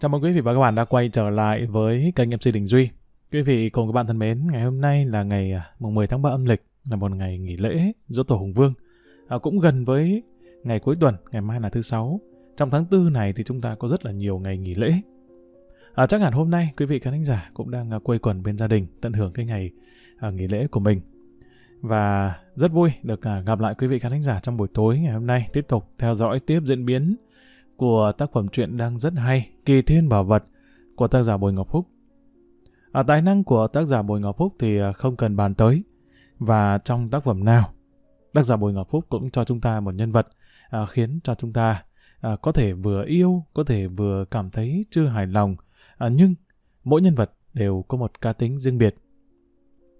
Chào mừng quý vị và các bạn đã quay trở lại với kênh MC Đình Duy. Quý vị cùng các bạn thân mến, ngày hôm nay là ngày à, mùng 10 tháng 3 âm lịch, là một ngày nghỉ lễ Dỗ Tổ Hùng Vương. À, cũng gần với ngày cuối tuần, ngày mai là thứ sáu. Trong tháng tư này thì chúng ta có rất là nhiều ngày nghỉ lễ. À, chắc hẳn hôm nay quý vị khán giả cũng đang à, quây quần bên gia đình, tận hưởng cái ngày à, nghỉ lễ của mình. Và rất vui được à, gặp lại quý vị khán giả trong buổi tối ngày hôm nay, tiếp tục theo dõi tiếp diễn biến của tác phẩm truyện đang rất hay, Kỳ Thiên Bảo Vật của tác giả Bùi Ngọc Phúc. À, tài năng của tác giả Bùi Ngọc Phúc thì à, không cần bàn tới. Và trong tác phẩm nào, tác giả Bùi Ngọc Phúc cũng cho chúng ta một nhân vật à, khiến cho chúng ta à, có thể vừa yêu, có thể vừa cảm thấy chưa hài lòng. À, nhưng mỗi nhân vật đều có một cá tính riêng biệt.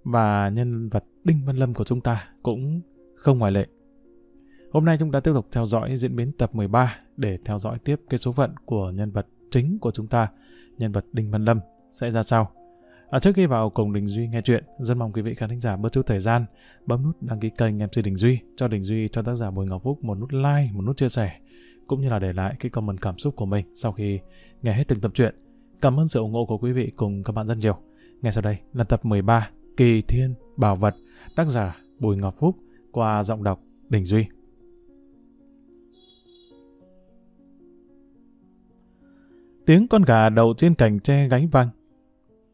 Và nhân vật Đinh Văn Lâm của chúng ta cũng không ngoại lệ. Hôm nay chúng ta tiếp tục theo dõi diễn biến tập 13 để theo dõi tiếp cái số phận của nhân vật chính của chúng ta, nhân vật Đinh Văn Lâm sẽ ra sao. À, trước khi vào cùng Đình Duy nghe chuyện, rất mong quý vị khán thính giả bớt chút thời gian bấm nút đăng ký kênh MC Đình Duy cho Đình Duy cho tác giả Bùi Ngọc Phúc một nút like, một nút chia sẻ cũng như là để lại cái comment cảm xúc của mình sau khi nghe hết từng tập truyện. Cảm ơn sự ủng hộ của quý vị cùng các bạn rất nhiều. Ngay sau đây là tập 13 Kỳ Thiên Bảo Vật tác giả Bùi Ngọc Phúc qua giọng đọc Đình Duy. Tiếng con gà đậu trên cành tre gáy vang.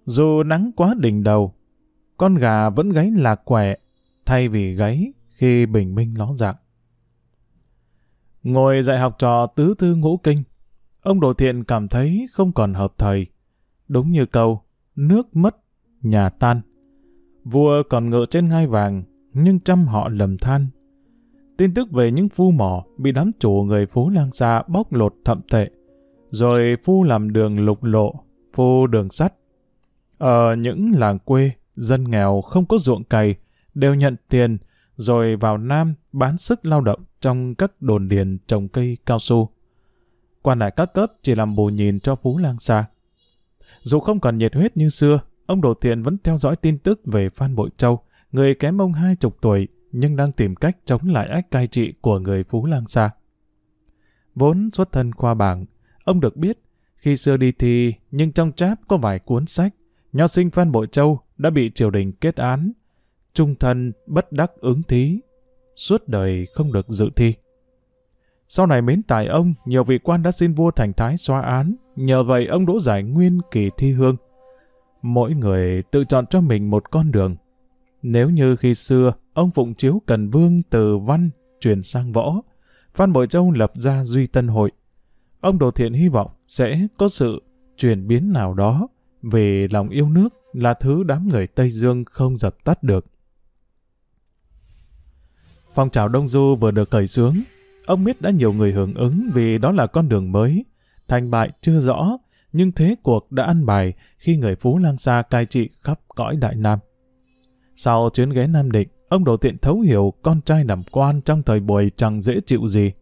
Dù nắng quá đỉnh đầu, con gà vẫn gáy lạc quẻ, thay vì gáy khi bình minh ló dạng. Ngồi dạy học trò tứ thư ngũ kinh, ông Đồ Thiện cảm thấy không còn hợp thời. Đúng như câu, nước mất, nhà tan. Vua còn ngựa trên ngai vàng, nhưng trăm họ lầm than. Tin tức về những phu mỏ bị đám chủ người phố lang xa bóc lột thậm tệ, rồi phu làm đường lục lộ, phu đường sắt. Ở những làng quê, dân nghèo không có ruộng cày, đều nhận tiền, rồi vào Nam bán sức lao động trong các đồn điền trồng cây cao su. Quan lại các cấp chỉ làm bù nhìn cho Phú Lang xa. Dù không còn nhiệt huyết như xưa, ông Đồ Thiện vẫn theo dõi tin tức về Phan Bội Châu, người kém ông hai chục tuổi, nhưng đang tìm cách chống lại ách cai trị của người Phú Lang xa. Vốn xuất thân khoa bảng, ông được biết, khi xưa đi thi nhưng trong tráp có vài cuốn sách, nho sinh Phan Bội Châu đã bị triều đình kết án, trung thân bất đắc ứng thí, suốt đời không được dự thi. Sau này mến tài ông, nhiều vị quan đã xin vua thành thái xóa án, nhờ vậy ông đỗ giải nguyên kỳ thi hương. Mỗi người tự chọn cho mình một con đường. Nếu như khi xưa, ông phụng chiếu Cần Vương từ văn chuyển sang võ, Phan Bội Châu lập ra Duy Tân Hội. Ông Đồ Thiện hy vọng sẽ có sự chuyển biến nào đó về lòng yêu nước là thứ đám người Tây Dương không dập tắt được. Phong trào Đông Du vừa được cởi xướng, ông biết đã nhiều người hưởng ứng vì đó là con đường mới. Thành bại chưa rõ, nhưng thế cuộc đã ăn bài khi người Phú Lang Sa cai trị khắp cõi Đại Nam. Sau chuyến ghé Nam Định, ông Đồ Tiện thấu hiểu con trai làm quan trong thời buổi chẳng dễ chịu gì.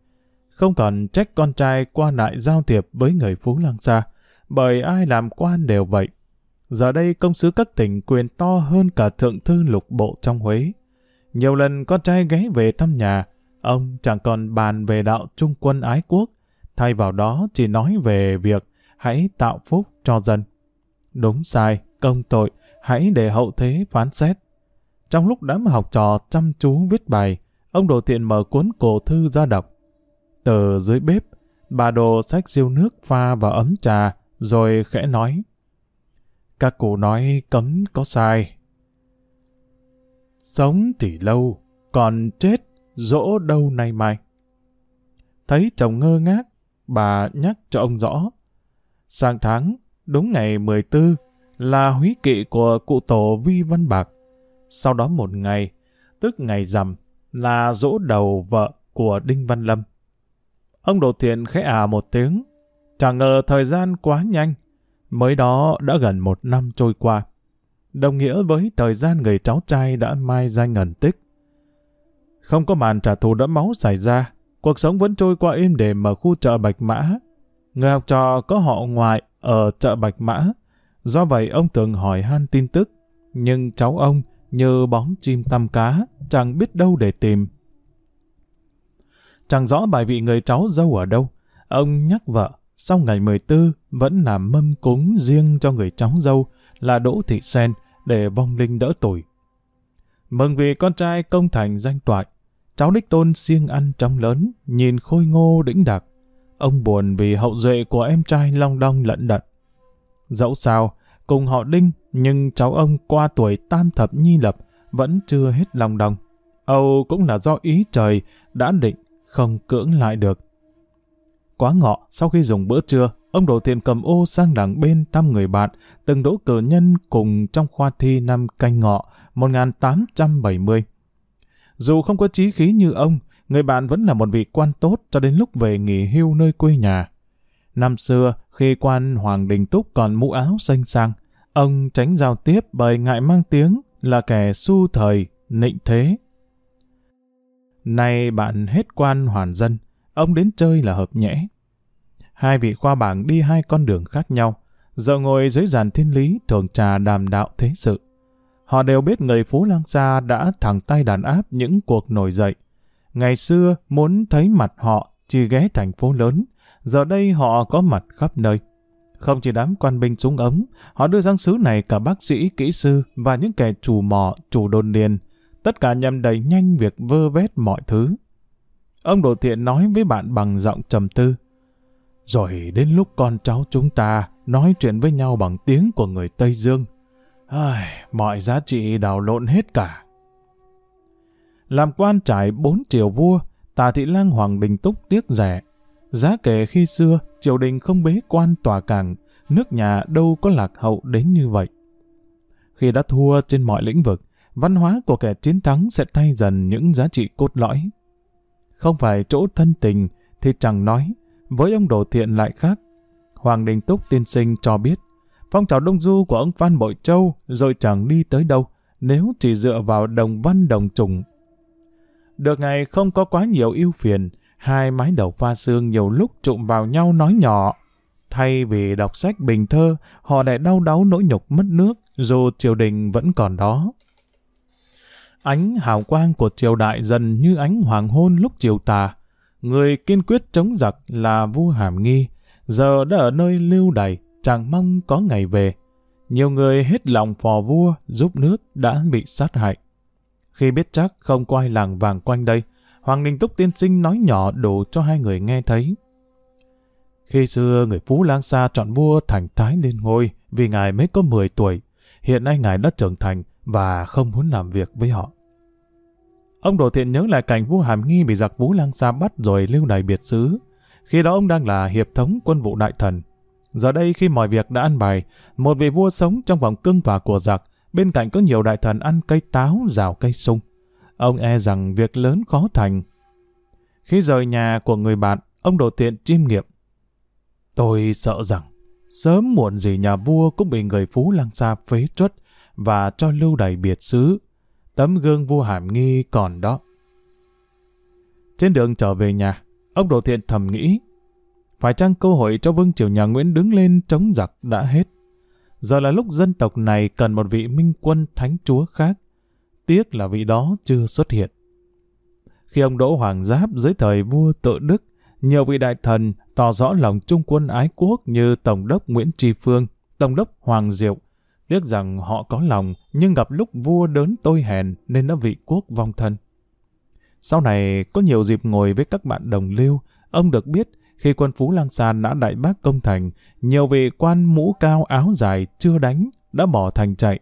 Không còn trách con trai qua lại giao thiệp với người Phú lăng xa, bởi ai làm quan đều vậy. Giờ đây công sứ các tỉnh quyền to hơn cả thượng thư lục bộ trong Huế. Nhiều lần con trai ghé về thăm nhà, ông chẳng còn bàn về đạo trung quân ái quốc, thay vào đó chỉ nói về việc hãy tạo phúc cho dân. Đúng sai, công tội, hãy để hậu thế phán xét. Trong lúc đám học trò chăm chú viết bài, ông Đồ Thiện mở cuốn cổ thư ra đọc. Từ dưới bếp, bà Đồ xách riêu nước pha vào ấm trà, rồi khẽ nói. Các cụ nói cấm có sai. Sống thì lâu, còn chết dỗ đâu nay mai. Thấy chồng ngơ ngác, bà nhắc cho ông rõ. Sang tháng, đúng ngày 14, là húy kỵ của cụ tổ Vi Văn Bạc. Sau đó một ngày, tức ngày rằm, là dỗ đầu vợ của Đinh Văn Lâm. Ông Đồ Thiện khẽ à một tiếng, chẳng ngờ thời gian quá nhanh, mới đó đã gần một năm trôi qua. Đồng nghĩa với thời gian người cháu trai đã mai danh ngẩn tích. Không có màn trả thù đẫm máu xảy ra, cuộc sống vẫn trôi qua êm đềm ở khu chợ Bạch Mã. Người học trò có họ ngoại ở chợ Bạch Mã, do vậy ông thường hỏi han tin tức, nhưng cháu ông như bóng chim tăm cá, chẳng biết đâu để tìm. Chẳng rõ bài vị người cháu dâu ở đâu, ông nhắc vợ, sau ngày 14 vẫn làm mâm cúng riêng cho người cháu dâu là Đỗ Thị Sen để vong linh đỡ tuổi. Mừng vì con trai công thành danh toại, cháu đích tôn siêng ăn trong lớn, nhìn khôi ngô đĩnh đặc. Ông buồn vì hậu duệ của em trai long đong lận đận. Dẫu sao, cùng họ đinh, nhưng cháu ông qua tuổi tam thập nhi lập, vẫn chưa hết lòng đong. Âu cũng là do ý trời đã định, không cưỡng lại được. Quá ngọ, sau khi dùng bữa trưa, ông Đồ Thiện cầm ô sang đằng bên thăm người bạn, từng đỗ cử nhân cùng trong khoa thi năm canh ngọ 1870. Dù không có trí khí như ông, người bạn vẫn là một vị quan tốt cho đến lúc về nghỉ hưu nơi quê nhà. Năm xưa, khi quan Hoàng Đình Túc còn mũ áo xanh sang, ông tránh giao tiếp bởi ngại mang tiếng là kẻ su thời, nịnh thế. Nay bạn hết quan hoàn dân, ông đến chơi là hợp nhẽ. Hai vị khoa bảng đi hai con đường khác nhau, giờ ngồi dưới giàn thiên lý thường trà đàm đạo thế sự. Họ đều biết người Phú Lang Sa đã thẳng tay đàn áp những cuộc nổi dậy. Ngày xưa muốn thấy mặt họ chỉ ghé thành phố lớn, giờ đây họ có mặt khắp nơi. Không chỉ đám quan binh súng ống, họ đưa sang sứ này cả bác sĩ, kỹ sư và những kẻ chủ mỏ chủ đồn điền. Tất cả nhằm đẩy nhanh việc vơ vét mọi thứ. Ông Đồ Thiện nói với bạn bằng giọng trầm tư. Rồi đến lúc con cháu chúng ta nói chuyện với nhau bằng tiếng của người Tây Dương. Ai, mọi giá trị đào lộn hết cả. Làm quan trải bốn triều vua, tà thị lang Hoàng Đình Túc tiếc rẻ. Giá kể khi xưa, triều đình không bế quan tòa càng, nước nhà đâu có lạc hậu đến như vậy. Khi đã thua trên mọi lĩnh vực, văn hóa của kẻ chiến thắng sẽ thay dần những giá trị cốt lõi. Không phải chỗ thân tình thì chẳng nói, với ông Đồ Thiện lại khác. Hoàng Đình Túc tiên sinh cho biết, phong trào đông du của ông Phan Bội Châu rồi chẳng đi tới đâu nếu chỉ dựa vào đồng văn đồng trùng. Được ngày không có quá nhiều ưu phiền, hai mái đầu pha xương nhiều lúc trụm vào nhau nói nhỏ. Thay vì đọc sách bình thơ, họ lại đau đáu nỗi nhục mất nước, dù triều đình vẫn còn đó. Ánh hào quang của triều đại dần như ánh hoàng hôn lúc chiều tà. Người kiên quyết chống giặc là vua Hàm Nghi, giờ đã ở nơi lưu đày, chẳng mong có ngày về. Nhiều người hết lòng phò vua giúp nước đã bị sát hại. Khi biết chắc không quay làng vàng quanh đây, Hoàng Ninh Túc tiên sinh nói nhỏ đủ cho hai người nghe thấy. Khi xưa người Phú Lang Sa chọn vua thành Thái lên ngôi vì ngài mới có 10 tuổi, hiện nay ngài đã trưởng thành và không muốn làm việc với họ. Ông Đồ Thiện nhớ lại cảnh vua Hàm Nghi bị giặc Vũ Lang Sa bắt rồi lưu đày biệt xứ. Khi đó ông đang là hiệp thống quân vụ đại thần. Giờ đây khi mọi việc đã ăn bài, một vị vua sống trong vòng cương tòa của giặc, bên cạnh có nhiều đại thần ăn cây táo, rào cây sung. Ông e rằng việc lớn khó thành. Khi rời nhà của người bạn, ông Đồ Thiện chiêm nghiệm. Tôi sợ rằng, sớm muộn gì nhà vua cũng bị người Phú Lang Sa phế truất và cho lưu đày biệt xứ. Tấm gương vua Hàm Nghi còn đó. Trên đường trở về nhà, ông Đồ Thiện thầm nghĩ, phải chăng cơ hội cho vương triều nhà Nguyễn đứng lên chống giặc đã hết. Giờ là lúc dân tộc này cần một vị minh quân thánh chúa khác. Tiếc là vị đó chưa xuất hiện. Khi ông Đỗ Hoàng Giáp dưới thời vua tự Đức, nhiều vị đại thần tỏ rõ lòng trung quân ái quốc như Tổng đốc Nguyễn Tri Phương, Tổng đốc Hoàng Diệu, Tiếc rằng họ có lòng, nhưng gặp lúc vua đớn tôi hèn nên đã vị quốc vong thân. Sau này, có nhiều dịp ngồi với các bạn đồng lưu, ông được biết khi quân Phú Lang San đã đại bác công thành, nhiều vị quan mũ cao áo dài chưa đánh, đã bỏ thành chạy.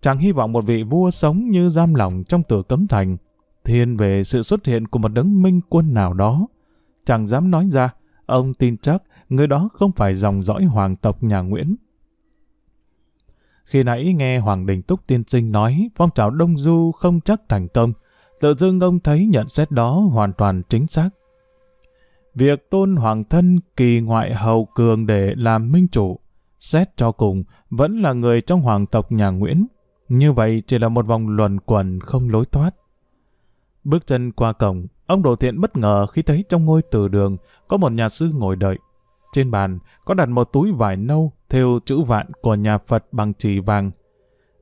Chàng hy vọng một vị vua sống như giam lòng trong tử cấm thành, thiên về sự xuất hiện của một đấng minh quân nào đó. Chẳng dám nói ra, ông tin chắc người đó không phải dòng dõi hoàng tộc nhà Nguyễn. Khi nãy nghe Hoàng Đình Túc tiên sinh nói phong trào Đông Du không chắc thành công, tự dưng ông thấy nhận xét đó hoàn toàn chính xác. Việc tôn hoàng thân kỳ ngoại hầu cường để làm minh chủ, xét cho cùng vẫn là người trong hoàng tộc nhà Nguyễn. Như vậy chỉ là một vòng luẩn quẩn không lối thoát. Bước chân qua cổng, ông Đồ Thiện bất ngờ khi thấy trong ngôi từ đường có một nhà sư ngồi đợi. Trên bàn có đặt một túi vải nâu theo chữ vạn của nhà Phật bằng chỉ vàng.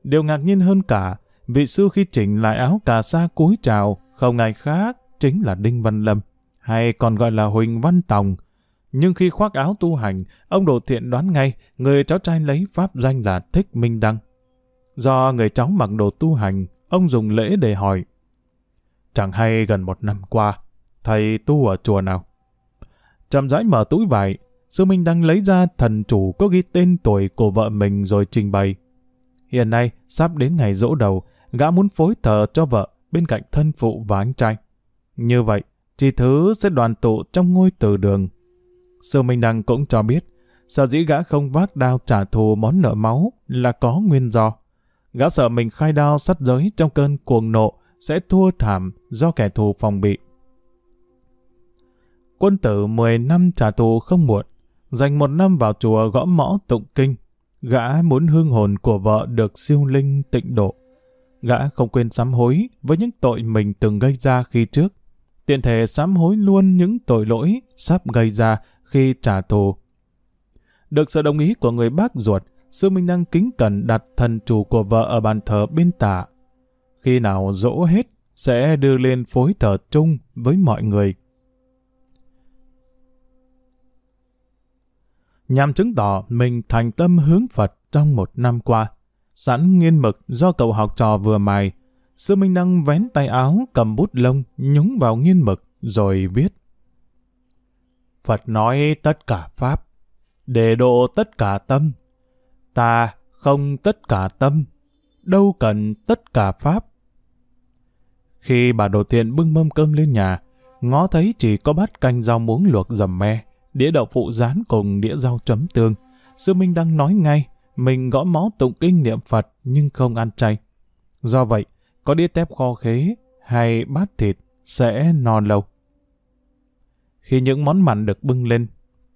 Điều ngạc nhiên hơn cả, vị sư khi chỉnh lại áo cà sa cúi chào, không ai khác chính là Đinh Văn Lâm, hay còn gọi là Huỳnh Văn Tòng. Nhưng khi khoác áo tu hành, ông Đồ Thiện đoán ngay người cháu trai lấy pháp danh là Thích Minh Đăng. Do người cháu mặc đồ tu hành, ông dùng lễ để hỏi. Chẳng hay gần một năm qua, thầy tu ở chùa nào? Chậm rãi mở túi vải, sư Minh đang lấy ra thần chủ có ghi tên tuổi của vợ mình rồi trình bày. Hiện nay, sắp đến ngày dỗ đầu, gã muốn phối thờ cho vợ bên cạnh thân phụ và anh trai. Như vậy, chi thứ sẽ đoàn tụ trong ngôi từ đường. Sư Minh Đăng cũng cho biết, sợ dĩ gã không vác đao trả thù món nợ máu là có nguyên do. Gã sợ mình khai đao sắt giới trong cơn cuồng nộ sẽ thua thảm do kẻ thù phòng bị. Quân tử 10 năm trả thù không muộn, dành một năm vào chùa gõ mõ tụng kinh. Gã muốn hương hồn của vợ được siêu linh tịnh độ. Gã không quên sám hối với những tội mình từng gây ra khi trước. Tiện thể sám hối luôn những tội lỗi sắp gây ra khi trả thù. Được sự đồng ý của người bác ruột, Sư Minh Đăng kính cẩn đặt thần chủ của vợ ở bàn thờ bên tả. Khi nào dỗ hết, sẽ đưa lên phối thờ chung với mọi người. Nhằm chứng tỏ mình thành tâm hướng Phật trong một năm qua. Sẵn nghiên mực do cậu học trò vừa mài, Sư Minh Đăng vén tay áo, cầm bút lông, nhúng vào nghiên mực, rồi viết. Phật nói tất cả Pháp, để độ tất cả tâm. Ta không tất cả tâm, đâu cần tất cả Pháp. Khi bà đồ thiện bưng mâm cơm lên nhà, ngó thấy chỉ có bát canh rau muống luộc dầm me, đĩa đậu phụ rán cùng đĩa rau chấm tương. Sư Minh đang nói ngay, mình gõ mó tụng kinh niệm Phật nhưng không ăn chay. Do vậy, có đĩa tép kho khế hay bát thịt sẽ no lâu. Khi những món mặn được bưng lên,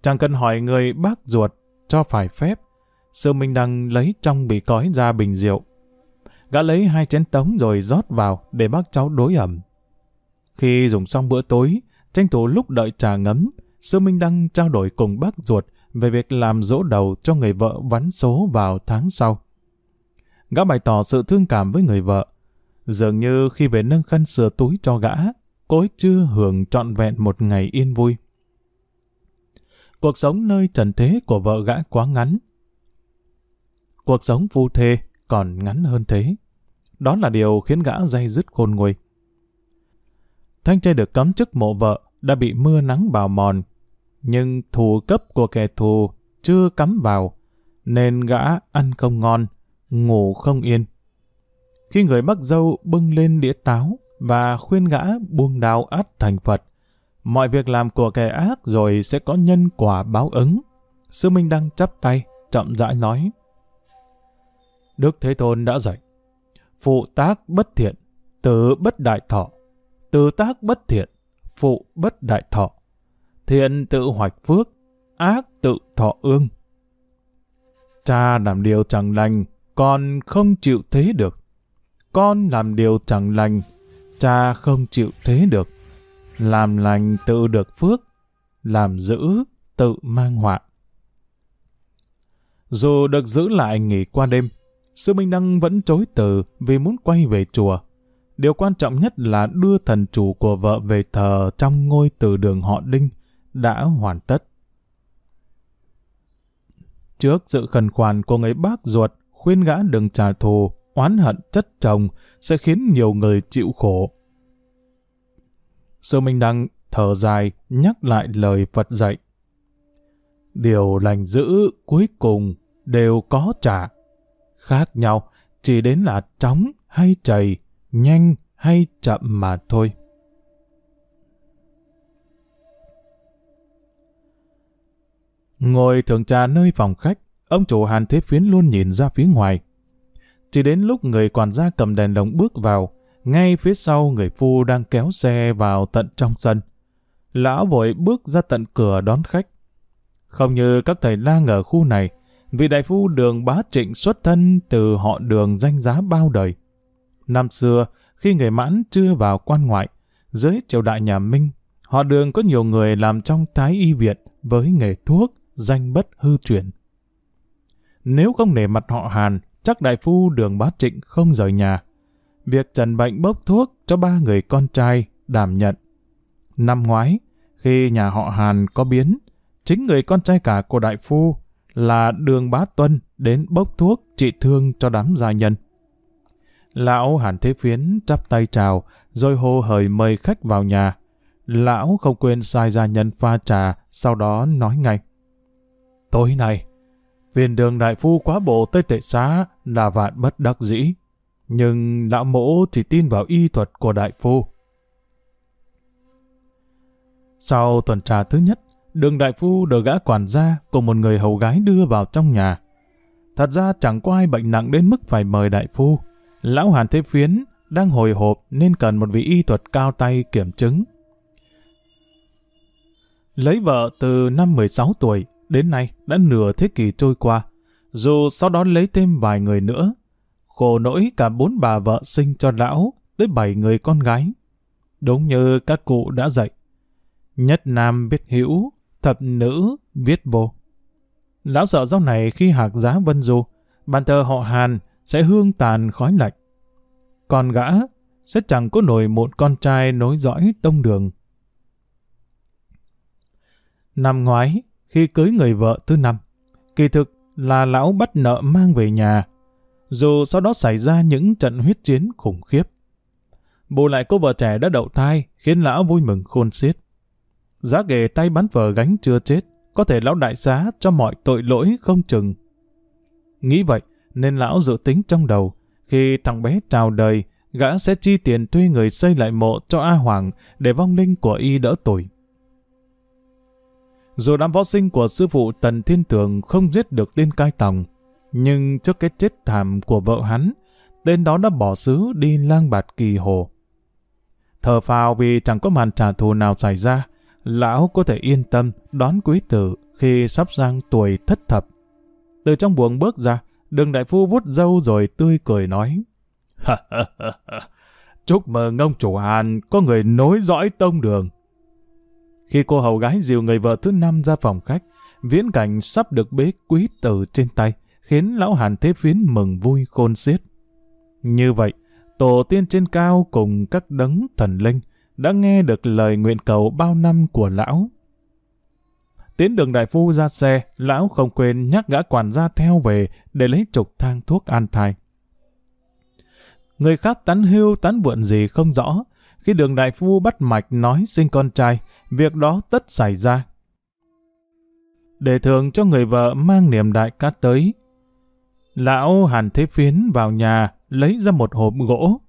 chẳng cần hỏi người bác ruột cho phải phép. Sư Minh đang lấy trong bị cói ra bình rượu. Gã lấy hai chén tống rồi rót vào để bác cháu đối ẩm. Khi dùng xong bữa tối, tranh thủ lúc đợi trà ngấm, Sư Minh Đăng trao đổi cùng bác ruột về việc làm dỗ đầu cho người vợ vắn số vào tháng sau. Gã bày tỏ sự thương cảm với người vợ. Dường như khi về nâng khăn sửa túi cho gã, cô ấy chưa hưởng trọn vẹn một ngày yên vui. Cuộc sống nơi trần thế của vợ gã quá ngắn. Cuộc sống phu thê còn ngắn hơn thế. Đó là điều khiến gã dây dứt khôn nguôi. Thanh trai được cấm chức mộ vợ đã bị mưa nắng bào mòn, nhưng thù cấp của kẻ thù chưa cắm vào, nên gã ăn không ngon, ngủ không yên. Khi người bắc dâu bưng lên đĩa táo và khuyên gã buông đào át thành Phật, mọi việc làm của kẻ ác rồi sẽ có nhân quả báo ứng. Sư Minh đang chắp tay, chậm rãi nói. Đức Thế Tôn đã dạy, phụ tác bất thiện, tử bất đại thọ, tử tác bất thiện, phụ bất đại thọ. Thiện tự hoạch phước, ác tự thọ ương. Cha làm điều chẳng lành, con không chịu thế được. Con làm điều chẳng lành, cha không chịu thế được. Làm lành tự được phước, làm giữ tự mang họa. Dù được giữ lại nghỉ qua đêm, Sư Minh Đăng vẫn chối từ vì muốn quay về chùa. Điều quan trọng nhất là đưa thần chủ của vợ về thờ trong ngôi từ đường họ Đinh đã hoàn tất. Trước sự khẩn khoản của người bác ruột khuyên gã đừng trả thù, oán hận chất chồng sẽ khiến nhiều người chịu khổ. Sư Minh Đăng thở dài nhắc lại lời Phật dạy. Điều lành dữ cuối cùng đều có trả. Khác nhau chỉ đến là chóng hay chảy, nhanh hay chậm mà thôi. Ngồi thưởng trà nơi phòng khách, ông chủ Hàn Thế Phiến luôn nhìn ra phía ngoài. Chỉ đến lúc người quản gia cầm đèn lồng bước vào, ngay phía sau người phu đang kéo xe vào tận trong sân. Lão vội bước ra tận cửa đón khách. Không như các thầy lang ở khu này, vị đại phu đường bá trịnh xuất thân từ họ đường danh giá bao đời. Năm xưa, khi người mãn chưa vào quan ngoại, dưới triều đại nhà Minh, họ đường có nhiều người làm trong thái y viện với nghề thuốc, danh bất hư truyền Nếu không nể mặt họ Hàn, chắc đại phu đường bá trịnh không rời nhà. Việc trần bệnh bốc thuốc cho ba người con trai đảm nhận. Năm ngoái, khi nhà họ Hàn có biến, chính người con trai cả của đại phu là Đường Bá Tuân đến bốc thuốc trị thương cho đám gia nhân. Lão Hàn Thế Phiến chắp tay chào, rồi hô hời mời khách vào nhà. Lão không quên sai gia nhân pha trà, sau đó nói ngay. Tối nay, viên đường đại phu quá bộ tới tệ xá là vạn bất đắc dĩ. Nhưng lão mỗ chỉ tin vào y thuật của đại phu. Sau tuần trà thứ nhất, đường đại phu được gã quản gia cùng một người hầu gái đưa vào trong nhà. Thật ra chẳng có ai bệnh nặng đến mức phải mời đại phu. Lão Hàn Thế Phiến đang hồi hộp nên cần một vị y thuật cao tay kiểm chứng. Lấy vợ từ năm 16 tuổi, đến nay đã nửa thế kỷ trôi qua. Dù sau đó lấy thêm vài người nữa, khổ nỗi cả bốn bà vợ sinh cho lão tới bảy người con gái. Đúng như các cụ đã dạy. Nhất nam biết hữu, thập nữ viết vô. Lão sợ sau này khi hạc giá vân du, bàn thờ họ Hàn sẽ hương tàn khói lạnh. Còn gã sẽ chẳng có nổi một con trai nối dõi tông đường. Năm ngoái, khi cưới người vợ thứ năm, kỳ thực là lão bắt nợ mang về nhà, dù sau đó xảy ra những trận huyết chiến khủng khiếp. Bù lại cô vợ trẻ đã đậu thai khiến lão vui mừng khôn xiết. Giá ghề tay bắn vợ gánh chưa chết, có thể lão đại xá cho mọi tội lỗi không chừng. Nghĩ vậy, nên lão dự tính trong đầu, khi thằng bé chào đời, gã sẽ chi tiền thuê người xây lại mộ cho A Hoàng để vong linh của y đỡ tuổi. Dù đám võ sinh của sư phụ Tần Thiên Tường không giết được tên cai tòng, nhưng trước cái chết thảm của vợ hắn, tên đó đã bỏ xứ đi lang bạt kỳ hồ. thờ phào vì chẳng có màn trả thù nào xảy ra, lão có thể yên tâm đón quý tử khi sắp sang tuổi thất thập. Từ trong buồng bước ra, đường đại phu vút dâu rồi tươi cười nói. Chúc mừng ông chủ Hàn có người nối dõi tông đường. Khi cô hầu gái dìu người vợ thứ năm ra phòng khách, viễn cảnh sắp được bế quý tử trên tay, khiến lão Hàn Thế Phiến mừng vui khôn xiết. Như vậy, tổ tiên trên cao cùng các đấng thần linh đã nghe được lời nguyện cầu bao năm của lão. Tiến đường đại phu ra xe, lão không quên nhắc gã quản gia theo về để lấy trục thang thuốc an thai. Người khác tán hưu tán buộn gì không rõ, khi đường đại phu bắt mạch nói sinh con trai, việc đó tất xảy ra. Để thường cho người vợ mang niềm đại cát tới, lão hàn thế phiến vào nhà lấy ra một hộp gỗ.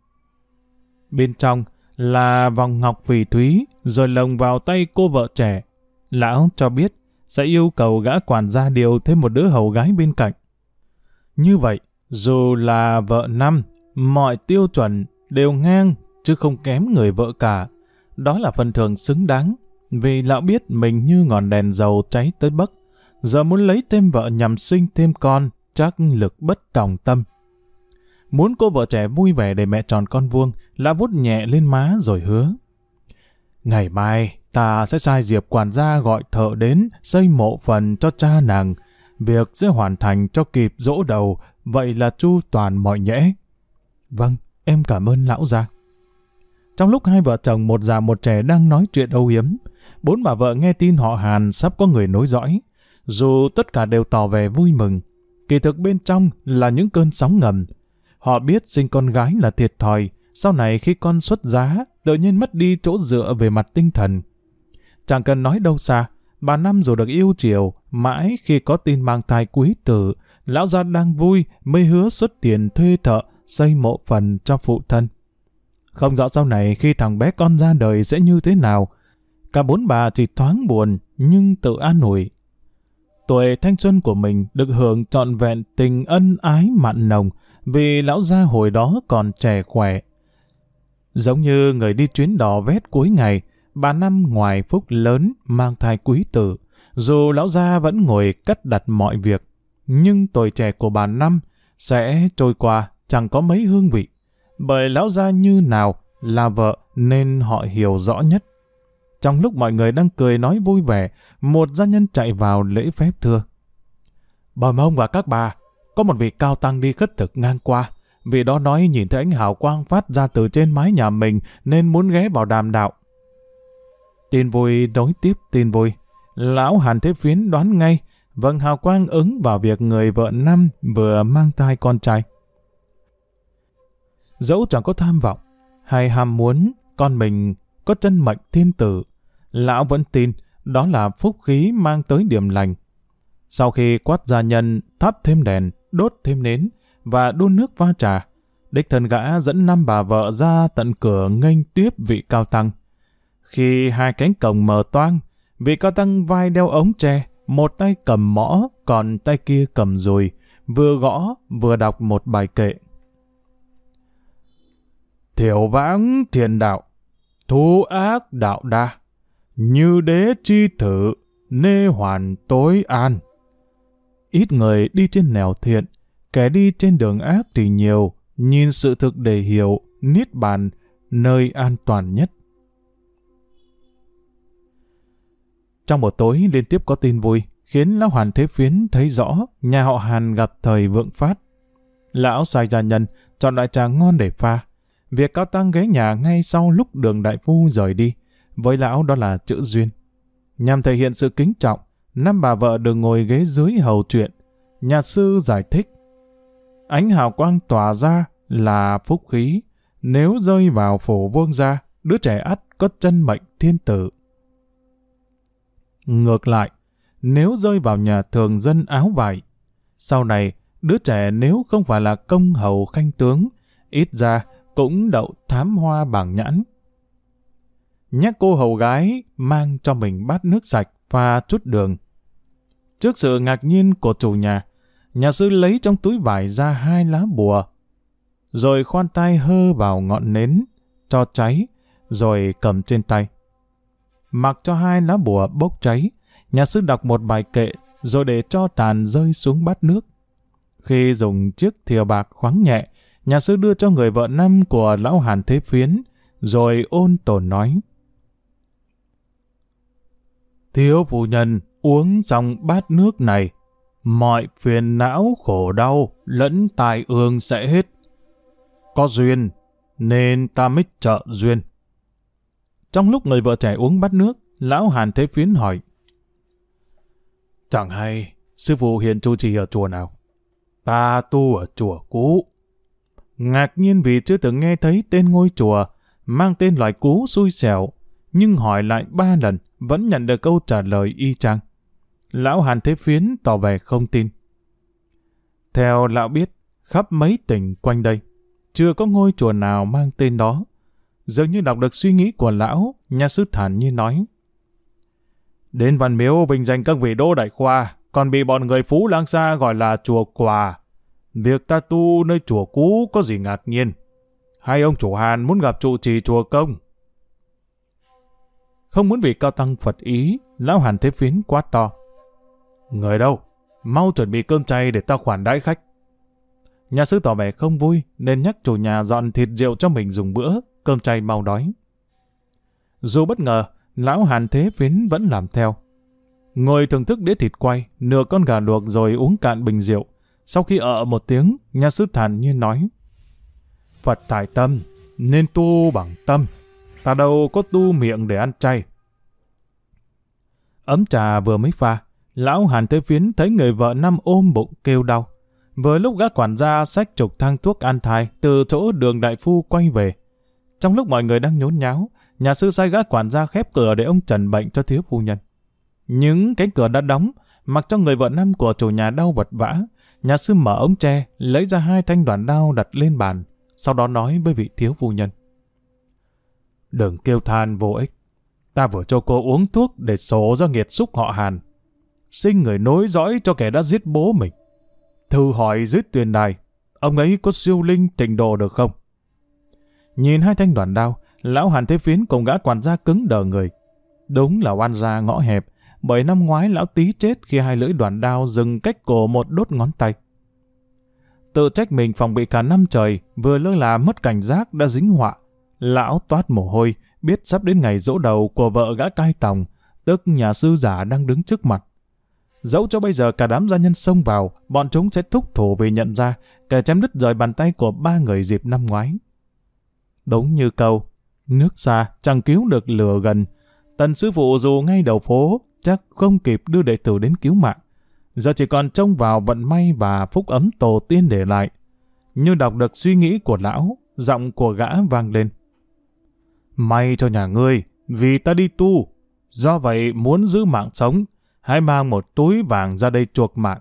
Bên trong là vòng ngọc phỉ thúy rồi lồng vào tay cô vợ trẻ. Lão cho biết sẽ yêu cầu gã quản gia điều thêm một đứa hầu gái bên cạnh. Như vậy, dù là vợ năm, mọi tiêu chuẩn đều ngang chứ không kém người vợ cả. Đó là phần thưởng xứng đáng, vì lão biết mình như ngọn đèn dầu cháy tới bấc, Giờ muốn lấy thêm vợ nhằm sinh thêm con, chắc lực bất tòng tâm. Muốn cô vợ trẻ vui vẻ để mẹ tròn con vuông, lão vút nhẹ lên má rồi hứa. Ngày mai, ta sẽ sai Diệp quản gia gọi thợ đến xây mộ phần cho cha nàng. Việc sẽ hoàn thành cho kịp dỗ đầu, vậy là chu toàn mọi nhẽ. Vâng, em cảm ơn lão gia. Trong lúc hai vợ chồng một già một trẻ đang nói chuyện âu yếm, bốn bà vợ nghe tin họ Hàn sắp có người nối dõi. Dù tất cả đều tỏ vẻ vui mừng, kỳ thực bên trong là những cơn sóng ngầm. Họ biết sinh con gái là thiệt thòi, sau này khi con xuất giá, tự nhiên mất đi chỗ dựa về mặt tinh thần. Chẳng cần nói đâu xa, bà Năm dù được yêu chiều, mãi khi có tin mang thai quý tử, lão gia đang vui mới hứa xuất tiền thuê thợ xây mộ phần cho phụ thân. Không rõ sau này khi thằng bé con ra đời sẽ như thế nào. Cả bốn bà chỉ thoáng buồn nhưng tự an ủi. Tuổi thanh xuân của mình được hưởng trọn vẹn tình ân ái mặn nồng vì lão gia hồi đó còn trẻ khỏe. Giống như người đi chuyến đò vét cuối ngày, bà Năm ngoài phúc lớn mang thai quý tử. Dù lão gia vẫn ngồi cắt đặt mọi việc, nhưng tuổi trẻ của bà Năm sẽ trôi qua chẳng có mấy hương vị bởi lão gia như nào là vợ nên họ hiểu rõ nhất. Trong lúc mọi người đang cười nói vui vẻ, một gia nhân chạy vào lễ phép thưa. bà ông và các bà, có một vị cao tăng đi khất thực ngang qua. Vị đó nói nhìn thấy ánh hào quang phát ra từ trên mái nhà mình nên muốn ghé vào đàm đạo. Tin vui đối tiếp tin vui. lão Hàn Thế Phiến đoán ngay, vâng hào quang ứng vào việc người vợ năm vừa mang thai con trai. Dẫu chẳng có tham vọng, hay ham muốn con mình có chân mệnh thiên tử, lão vẫn tin đó là phúc khí mang tới điểm lành. Sau khi quát gia nhân thắp thêm đèn, đốt thêm nến và đun nước pha trà, đích thân gã dẫn năm bà vợ ra tận cửa nghênh tiếp vị cao tăng. Khi hai cánh cổng mở toang, vị cao tăng vai đeo ống tre, một tay cầm mõ, còn tay kia cầm dùi, vừa gõ vừa đọc một bài kệ. Thiểu vãng thiền đạo, thu ác đạo đa, như đế chi thử, nê hoàn tối an. Ít người đi trên nẻo thiện, kẻ đi trên đường ác thì nhiều, nhìn sự thực để hiểu, niết bàn, nơi an toàn nhất. Trong một tối liên tiếp có tin vui, khiến lão Hoàn Thế Phiến thấy rõ nhà họ Hàn gặp thời vượng phát. Lão sai gia nhân, chọn đại trà ngon để pha. Việc cao tăng ghế nhà ngay sau lúc đường đại phu rời đi, với lão đó là chữ duyên. Nhằm thể hiện sự kính trọng, năm bà vợ được ngồi ghế dưới hầu chuyện. Nhà sư giải thích. Ánh hào quang tỏa ra là phúc khí, nếu rơi vào phổ vương gia, đứa trẻ ắt có chân mệnh thiên tử. Ngược lại, nếu rơi vào nhà thường dân áo vải, sau này, đứa trẻ nếu không phải là công hầu khanh tướng, ít ra cũng đậu thám hoa bảng nhãn. Nhắc cô hầu gái mang cho mình bát nước sạch và chút đường. Trước sự ngạc nhiên của chủ nhà, nhà sư lấy trong túi vải ra hai lá bùa, rồi khoan tay hơ vào ngọn nến, cho cháy, rồi cầm trên tay. Mặc cho hai lá bùa bốc cháy, nhà sư đọc một bài kệ, rồi để cho tàn rơi xuống bát nước. Khi dùng chiếc thìa bạc khoáng nhẹ, nhà sư đưa cho người vợ năm của lão Hàn Thế Phiến, rồi ôn tồn nói. Thiếu phụ nhân uống xong bát nước này, mọi phiền não khổ đau lẫn tài ương sẽ hết. Có duyên, nên ta mới trợ duyên. Trong lúc người vợ trẻ uống bát nước, lão Hàn Thế Phiến hỏi. Chẳng hay, sư phụ hiện trụ trì ở chùa nào? Ta tu ở chùa cũ. Ngạc nhiên vì chưa từng nghe thấy tên ngôi chùa mang tên loại cú xui xẻo, nhưng hỏi lại ba lần vẫn nhận được câu trả lời y chang. Lão Hàn Thế Phiến tỏ vẻ không tin. Theo lão biết, khắp mấy tỉnh quanh đây, chưa có ngôi chùa nào mang tên đó. Dường như đọc được suy nghĩ của lão, nhà sư thản nhiên nói. Đến văn miếu vinh danh các vị đô đại khoa, còn bị bọn người phú lang xa gọi là chùa quà. Việc ta tu nơi chùa cũ có gì ngạc nhiên. Hai ông chủ Hàn muốn gặp trụ trì chùa công. Không muốn bị cao tăng Phật ý, lão Hàn thế phiến quá to. Người đâu? Mau chuẩn bị cơm chay để ta khoản đãi khách. Nhà sư tỏ vẻ không vui nên nhắc chủ nhà dọn thịt rượu cho mình dùng bữa, cơm chay mau đói. Dù bất ngờ, lão Hàn Thế Phiến vẫn làm theo. Ngồi thưởng thức đĩa thịt quay, nửa con gà luộc rồi uống cạn bình rượu. Sau khi ở một tiếng, nhà sư thản nhiên nói Phật thải tâm, nên tu bằng tâm. Ta đâu có tu miệng để ăn chay. Ấm trà vừa mới pha, lão Hàn Thế Phiến thấy người vợ năm ôm bụng kêu đau. Vừa lúc gã quản gia xách trục thang thuốc an thai từ chỗ đường đại phu quay về. Trong lúc mọi người đang nhốn nháo, nhà sư sai gã quản gia khép cửa để ông trần bệnh cho thiếu phu nhân. Những cánh cửa đã đóng, mặc cho người vợ năm của chủ nhà đau vật vã, nhà sư mở ống tre, lấy ra hai thanh đoạn đao đặt lên bàn, sau đó nói với vị thiếu phu nhân. Đừng kêu than vô ích. Ta vừa cho cô uống thuốc để sổ ra nghiệt xúc họ Hàn. Sinh người nối dõi cho kẻ đã giết bố mình. Thử hỏi dưới tuyền đài, ông ấy có siêu linh trình độ được không? Nhìn hai thanh đoạn đao, lão Hàn Thế Phiến cùng gã quản gia cứng đờ người. Đúng là oan gia ngõ hẹp, bởi năm ngoái lão tí chết khi hai lưỡi đoàn đao dừng cách cổ một đốt ngón tay. Tự trách mình phòng bị cả năm trời, vừa lơ là mất cảnh giác đã dính họa. Lão toát mồ hôi, biết sắp đến ngày dỗ đầu của vợ gã cai tòng, tức nhà sư giả đang đứng trước mặt. Dẫu cho bây giờ cả đám gia nhân xông vào, bọn chúng sẽ thúc thủ vì nhận ra kẻ chém đứt rời bàn tay của ba người dịp năm ngoái. Đúng như câu, nước xa chẳng cứu được lửa gần. Tần sư phụ dù ngay đầu phố, chắc không kịp đưa đệ tử đến cứu mạng. Giờ chỉ còn trông vào vận may và phúc ấm tổ tiên để lại. Như đọc được suy nghĩ của lão, giọng của gã vang lên. May cho nhà ngươi, vì ta đi tu. Do vậy muốn giữ mạng sống, hãy mang một túi vàng ra đây chuộc mạng.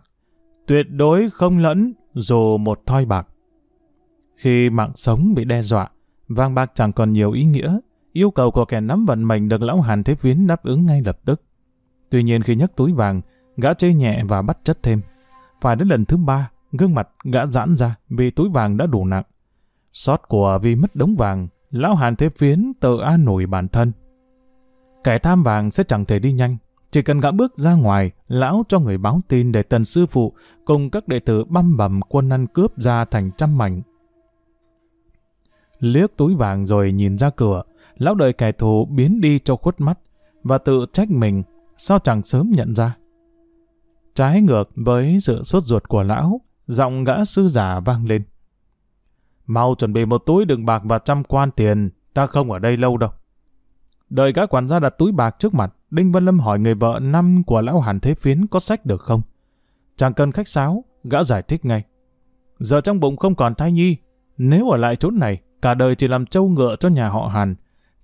Tuyệt đối không lẫn dù một thoi bạc. Khi mạng sống bị đe dọa, vàng bạc chẳng còn nhiều ý nghĩa. Yêu cầu của kẻ nắm vận mệnh được lão Hàn Thế Viến đáp ứng ngay lập tức. Tuy nhiên khi nhấc túi vàng, gã chê nhẹ và bắt chất thêm. Phải đến lần thứ ba, gương mặt gã giãn ra vì túi vàng đã đủ nặng. Xót của vì mất đống vàng, lão Hàn Thế Phiến tự an nổi bản thân. Kẻ tham vàng sẽ chẳng thể đi nhanh, chỉ cần gã bước ra ngoài, lão cho người báo tin để tần sư phụ cùng các đệ tử băm bầm quân ăn cướp ra thành trăm mảnh. Liếc túi vàng rồi nhìn ra cửa, lão đợi kẻ thù biến đi cho khuất mắt và tự trách mình sao chẳng sớm nhận ra. Trái ngược với sự sốt ruột của lão, giọng gã sư giả vang lên. Mau chuẩn bị một túi đựng bạc và trăm quan tiền, ta không ở đây lâu đâu. Đợi gã quản gia đặt túi bạc trước mặt, Đinh Văn Lâm hỏi người vợ năm của lão Hàn Thế Phiến có sách được không? Chẳng cần khách sáo, gã giải thích ngay. Giờ trong bụng không còn thai nhi, nếu ở lại chỗ này, cả đời chỉ làm trâu ngựa cho nhà họ Hàn,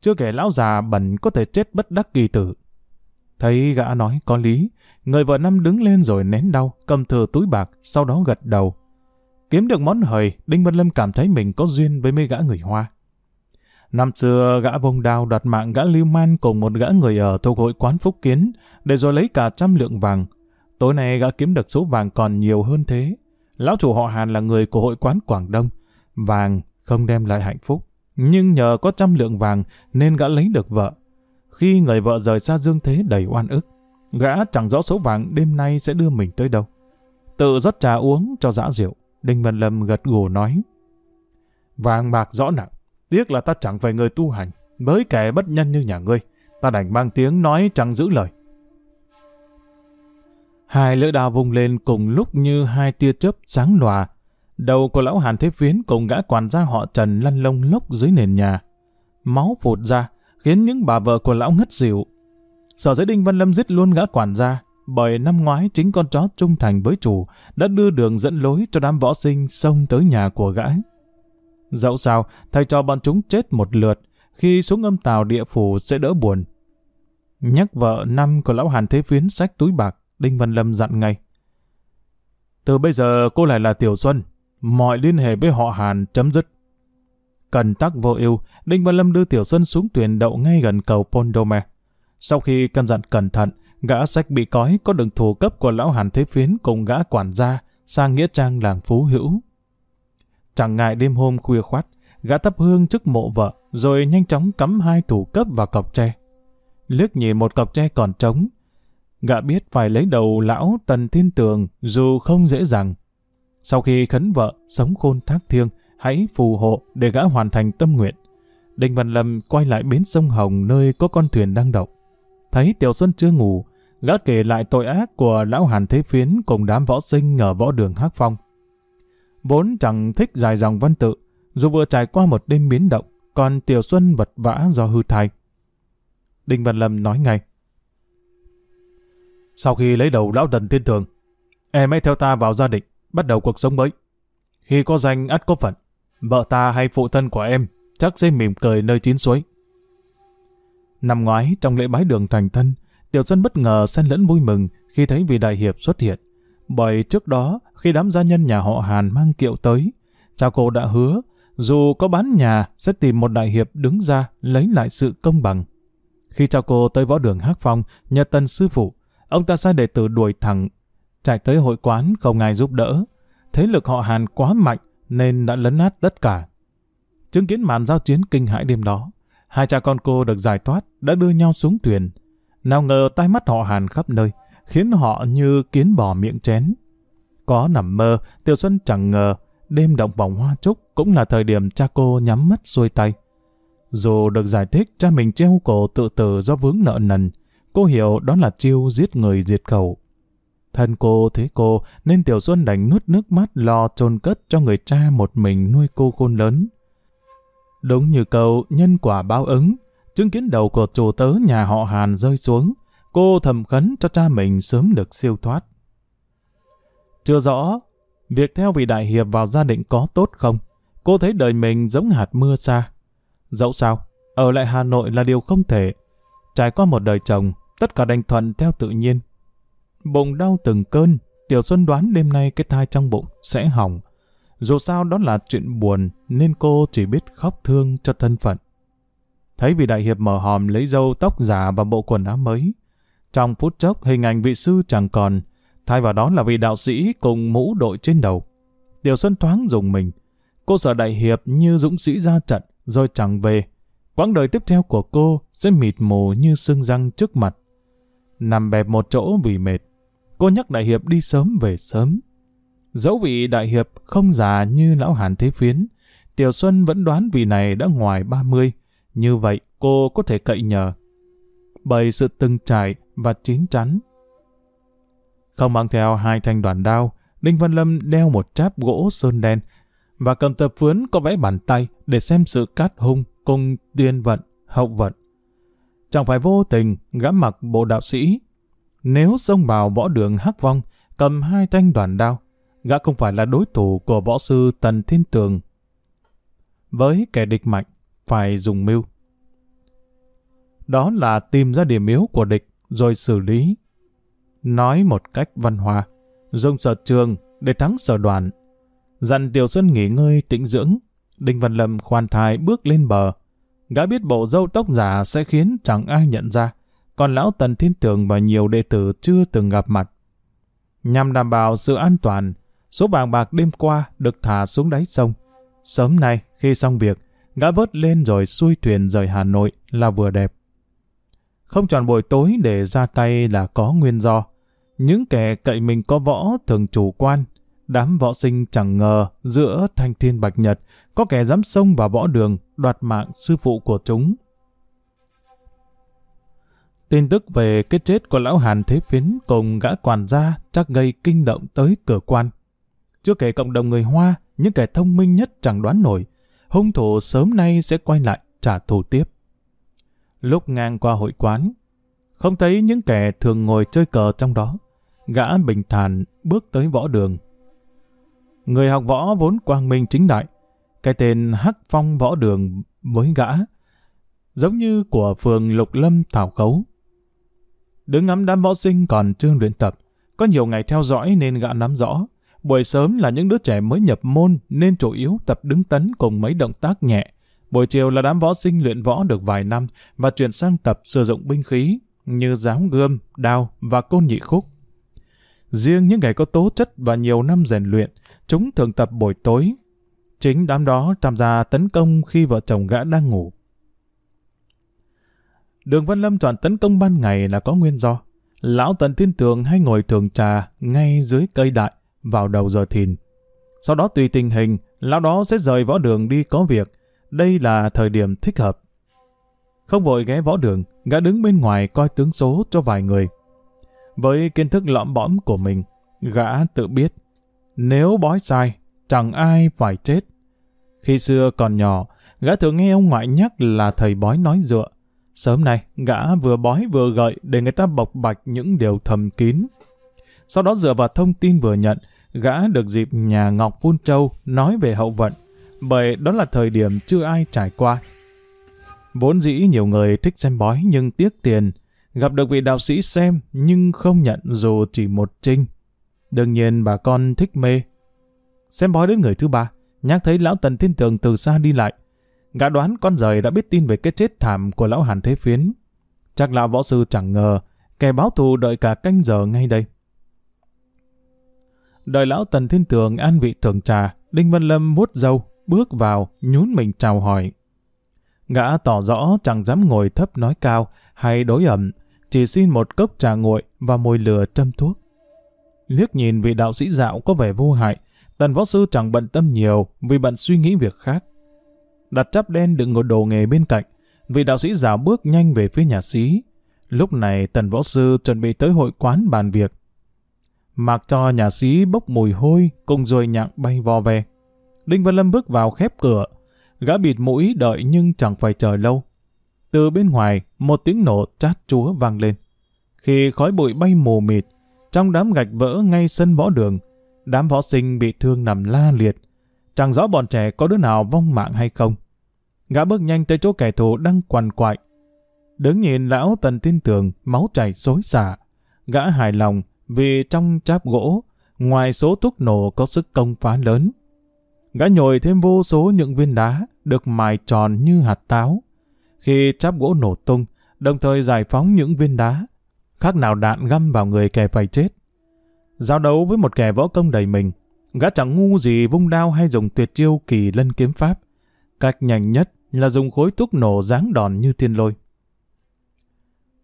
chưa kể lão già bẩn có thể chết bất đắc kỳ tử. Thấy gã nói có lý, người vợ năm đứng lên rồi nén đau, cầm thừa túi bạc, sau đó gật đầu. Kiếm được món hời, Đinh Văn Lâm cảm thấy mình có duyên với mấy gã người Hoa. Năm xưa, gã vông đao đoạt mạng gã lưu man cùng một gã người ở thuộc hội quán Phúc Kiến, để rồi lấy cả trăm lượng vàng. Tối nay gã kiếm được số vàng còn nhiều hơn thế. Lão chủ họ Hàn là người của hội quán Quảng Đông. Vàng không đem lại hạnh phúc, nhưng nhờ có trăm lượng vàng nên gã lấy được vợ. Khi người vợ rời xa dương thế đầy oan ức, gã chẳng rõ số vàng đêm nay sẽ đưa mình tới đâu. Tự rót trà uống cho dã rượu, Đinh Văn Lâm gật gù nói. Vàng bạc rõ nặng, tiếc là ta chẳng phải người tu hành, với kẻ bất nhân như nhà ngươi, ta đành mang tiếng nói chẳng giữ lời. Hai lưỡi đao vùng lên cùng lúc như hai tia chớp sáng lòa. Đầu của lão Hàn Thế Phiến cùng gã quản gia họ Trần lăn lông lốc dưới nền nhà. Máu phụt ra, khiến những bà vợ của lão ngất xỉu. Sở dĩ Đinh Văn Lâm giết luôn gã quản gia, bởi năm ngoái chính con chó trung thành với chủ đã đưa đường dẫn lối cho đám võ sinh xông tới nhà của gã. Dẫu sao, thầy cho bọn chúng chết một lượt, khi xuống âm tàu địa phủ sẽ đỡ buồn. Nhắc vợ năm của lão Hàn Thế Phiến sách túi bạc, Đinh Văn Lâm dặn ngay. Từ bây giờ cô lại là Tiểu Xuân, mọi liên hệ với họ Hàn chấm dứt. Cần tắc vô ưu, Đinh Văn Lâm đưa Tiểu Xuân xuống thuyền đậu ngay gần cầu Pondome. Sau khi căn dặn cẩn thận, gã sách bị cói có đường thủ cấp của lão Hàn Thế Phiến cùng gã quản gia sang Nghĩa Trang làng Phú Hữu. Chẳng ngại đêm hôm khuya khoát, gã thắp hương trước mộ vợ, rồi nhanh chóng cắm hai thủ cấp vào cọc tre. Liếc nhìn một cọc tre còn trống, gã biết phải lấy đầu lão Tần Thiên Tường dù không dễ dàng. Sau khi khấn vợ, sống khôn thác thiêng, hãy phù hộ để gã hoàn thành tâm nguyện. Đinh Văn Lâm quay lại bến sông Hồng nơi có con thuyền đang đậu. Thấy Tiểu Xuân chưa ngủ, gã kể lại tội ác của lão Hàn Thế Phiến cùng đám võ sinh ở võ đường Hắc Phong. Vốn chẳng thích dài dòng văn tự, dù vừa trải qua một đêm biến động, còn Tiểu Xuân vật vã do hư thai. Đinh Văn Lâm nói ngay. Sau khi lấy đầu lão Đần thiên thường, em hãy theo ta vào gia đình, bắt đầu cuộc sống mới. Khi có danh ắt có phận, vợ ta hay phụ thân của em chắc sẽ mỉm cười nơi chín suối. Năm ngoái trong lễ bái đường thành thân, Tiểu Xuân bất ngờ xen lẫn vui mừng khi thấy vị đại hiệp xuất hiện. Bởi trước đó, khi đám gia nhân nhà họ Hàn mang kiệu tới, cha cô đã hứa, dù có bán nhà, sẽ tìm một đại hiệp đứng ra lấy lại sự công bằng. Khi cha cô tới võ đường Hắc Phong, nhờ tân sư phụ, ông ta sai đệ tử đuổi thẳng, chạy tới hội quán không ai giúp đỡ. Thế lực họ Hàn quá mạnh nên đã lấn át tất cả. Chứng kiến màn giao chiến kinh hãi đêm đó, hai cha con cô được giải thoát đã đưa nhau xuống thuyền. Nào ngờ tai mắt họ Hàn khắp nơi, khiến họ như kiến bò miệng chén. Có nằm mơ, Tiểu Xuân chẳng ngờ đêm động vòng hoa trúc cũng là thời điểm cha cô nhắm mắt xuôi tay. Dù được giải thích cha mình treo cổ tự tử do vướng nợ nần, cô hiểu đó là chiêu giết người diệt khẩu. Thân cô thế cô nên Tiểu Xuân đành nuốt nước mắt lo chôn cất cho người cha một mình nuôi cô khôn lớn. Đúng như câu nhân quả báo ứng, chứng kiến đầu của chủ tớ nhà họ Hàn rơi xuống, cô thầm khấn cho cha mình sớm được siêu thoát. Chưa rõ, việc theo vị đại hiệp vào gia định có tốt không? Cô thấy đời mình giống hạt mưa xa. Dẫu sao, ở lại Hà Nội là điều không thể. Trải qua một đời chồng, tất cả đành thuận theo tự nhiên. Bụng đau từng cơn, Tiểu Xuân đoán đêm nay cái thai trong bụng sẽ hỏng. Dù sao đó là chuyện buồn, nên cô chỉ biết khóc thương cho thân phận. Thấy vị đại hiệp mở hòm lấy dâu tóc giả và bộ quần áo mới. Trong phút chốc hình ảnh vị sư chẳng còn, thay vào đó là vị đạo sĩ cùng mũ đội trên đầu. Tiểu Xuân thoáng dùng mình. Cô sợ đại hiệp như dũng sĩ ra trận, rồi chẳng về. Quãng đời tiếp theo của cô sẽ mịt mù như xương răng trước mặt. Nằm bẹp một chỗ vì mệt. Cô nhắc đại hiệp đi sớm về sớm. Dẫu vị đại hiệp không già như lão hàn thế phiến, Tiểu Xuân vẫn đoán vị này đã ngoài 30. Như vậy cô có thể cậy nhờ. Bởi sự từng trải và chín chắn. Không mang theo hai thanh đoàn đao, Đinh Văn Lâm đeo một cháp gỗ sơn đen và cầm tập phướn có vẽ bàn tay để xem sự cát hung cùng tiên vận, hậu vận. Chẳng phải vô tình gã mặc bộ đạo sĩ. Nếu xông vào võ đường hắc vong, cầm hai thanh đoàn đao, gã không phải là đối thủ của võ sư Tần Thiên Tường. Với kẻ địch mạnh, phải dùng mưu. Đó là tìm ra điểm yếu của địch rồi xử lý. Nói một cách văn hòa dùng sở trường để thắng sở đoàn. Dặn Tiểu Xuân nghỉ ngơi tĩnh dưỡng, Đinh Văn Lâm khoan thai bước lên bờ. Gã biết bộ dâu tóc giả sẽ khiến chẳng ai nhận ra, còn lão Tần Thiên Tường và nhiều đệ tử chưa từng gặp mặt. Nhằm đảm bảo sự an toàn, số vàng bạc đêm qua được thả xuống đáy sông. Sớm nay, khi xong việc, gã vớt lên rồi xuôi thuyền rời Hà Nội là vừa đẹp. Không chọn buổi tối để ra tay là có nguyên do. Những kẻ cậy mình có võ thường chủ quan. Đám võ sinh chẳng ngờ giữa thanh thiên bạch nhật có kẻ dám xông vào võ đường đoạt mạng sư phụ của chúng. Tin tức về cái chết của lão Hàn Thế Phiến cùng gã quản gia chắc gây kinh động tới cửa quan. Chưa kể cộng đồng người Hoa, những kẻ thông minh nhất chẳng đoán nổi, hung thủ sớm nay sẽ quay lại trả thù tiếp. Lúc ngang qua hội quán, không thấy những kẻ thường ngồi chơi cờ trong đó, gã bình thản bước tới võ đường. Người học võ vốn quang minh chính đại, cái tên Hắc Phong võ đường với gã, giống như của phường Lục Lâm Thảo Khấu. Đứng ngắm đám võ sinh còn chưa luyện tập, có nhiều ngày theo dõi nên gã nắm rõ. Buổi sớm là những đứa trẻ mới nhập môn nên chủ yếu tập đứng tấn cùng mấy động tác nhẹ. Buổi chiều là đám võ sinh luyện võ được vài năm và chuyển sang tập sử dụng binh khí như giáo gươm, đao và côn nhị khúc. Riêng những ngày có tố chất và nhiều năm rèn luyện, chúng thường tập buổi tối. Chính đám đó tham gia tấn công khi vợ chồng gã đang ngủ. Đường Văn Lâm chọn tấn công ban ngày là có nguyên do. Lão Tần Thiên Tường hay ngồi thường trà ngay dưới cây đại vào đầu giờ thìn. Sau đó tùy tình hình, lão đó sẽ rời võ đường đi có việc. Đây là thời điểm thích hợp. Không vội ghé võ đường, gã đứng bên ngoài coi tướng số cho vài người. Với kiến thức lõm bõm của mình, gã tự biết, nếu bói sai, chẳng ai phải chết. Khi xưa còn nhỏ, gã thường nghe ông ngoại nhắc là thầy bói nói dựa. Sớm nay, gã vừa bói vừa gợi để người ta bộc bạch những điều thầm kín. Sau đó dựa vào thông tin vừa nhận, gã được dịp nhà Ngọc Phun Châu nói về hậu vận, bởi đó là thời điểm chưa ai trải qua. Vốn dĩ nhiều người thích xem bói nhưng tiếc tiền, gặp được vị đạo sĩ xem nhưng không nhận dù chỉ một trinh. Đương nhiên bà con thích mê. Xem bói đến người thứ ba, nhắc thấy lão Tần Thiên Tường từ xa đi lại. Gã đoán con rời đã biết tin về cái chết thảm của lão Hàn Thế Phiến. Chắc lão võ sư chẳng ngờ, kẻ báo thù đợi cả canh giờ ngay đây. Đợi lão Tần Thiên Tường an vị thưởng trà, Đinh Văn Lâm vuốt dâu, bước vào, nhún mình chào hỏi. Gã tỏ rõ chẳng dám ngồi thấp nói cao hay đối ẩm, chỉ xin một cốc trà nguội và môi lửa châm thuốc. Liếc nhìn vị đạo sĩ dạo có vẻ vô hại, tần võ sư chẳng bận tâm nhiều vì bận suy nghĩ việc khác. Đặt chắp đen đựng ngồi đồ nghề bên cạnh, vị đạo sĩ rào bước nhanh về phía nhà sĩ. Lúc này tần võ sư chuẩn bị tới hội quán bàn việc. Mặc cho nhà sĩ bốc mùi hôi cùng rồi nhặng bay vò ve. Đinh Văn Lâm bước vào khép cửa, gã bịt mũi đợi nhưng chẳng phải chờ lâu. Từ bên ngoài, một tiếng nổ chát chúa vang lên. khi khói bụi bay mù mịt, trong đám gạch vỡ ngay sân võ đường, đám võ sinh bị thương nằm la liệt. Chẳng rõ bọn trẻ có đứa nào vong mạng hay không. Gã bước nhanh tới chỗ kẻ thù đang quằn quại. Đứng nhìn lão tần tin tưởng, máu chảy xối xả. Gã hài lòng vì trong cháp gỗ, ngoài số thuốc nổ có sức công phá lớn. Gã nhồi thêm vô số những viên đá được mài tròn như hạt táo. Khi cháp gỗ nổ tung, đồng thời giải phóng những viên đá, khác nào đạn găm vào người kẻ phải chết. Giao đấu với một kẻ võ công đầy mình, gã chẳng ngu gì vung đao hay dùng tuyệt chiêu kỳ lân kiếm pháp. Cách nhanh nhất là dùng khối thuốc nổ giáng đòn như thiên lôi.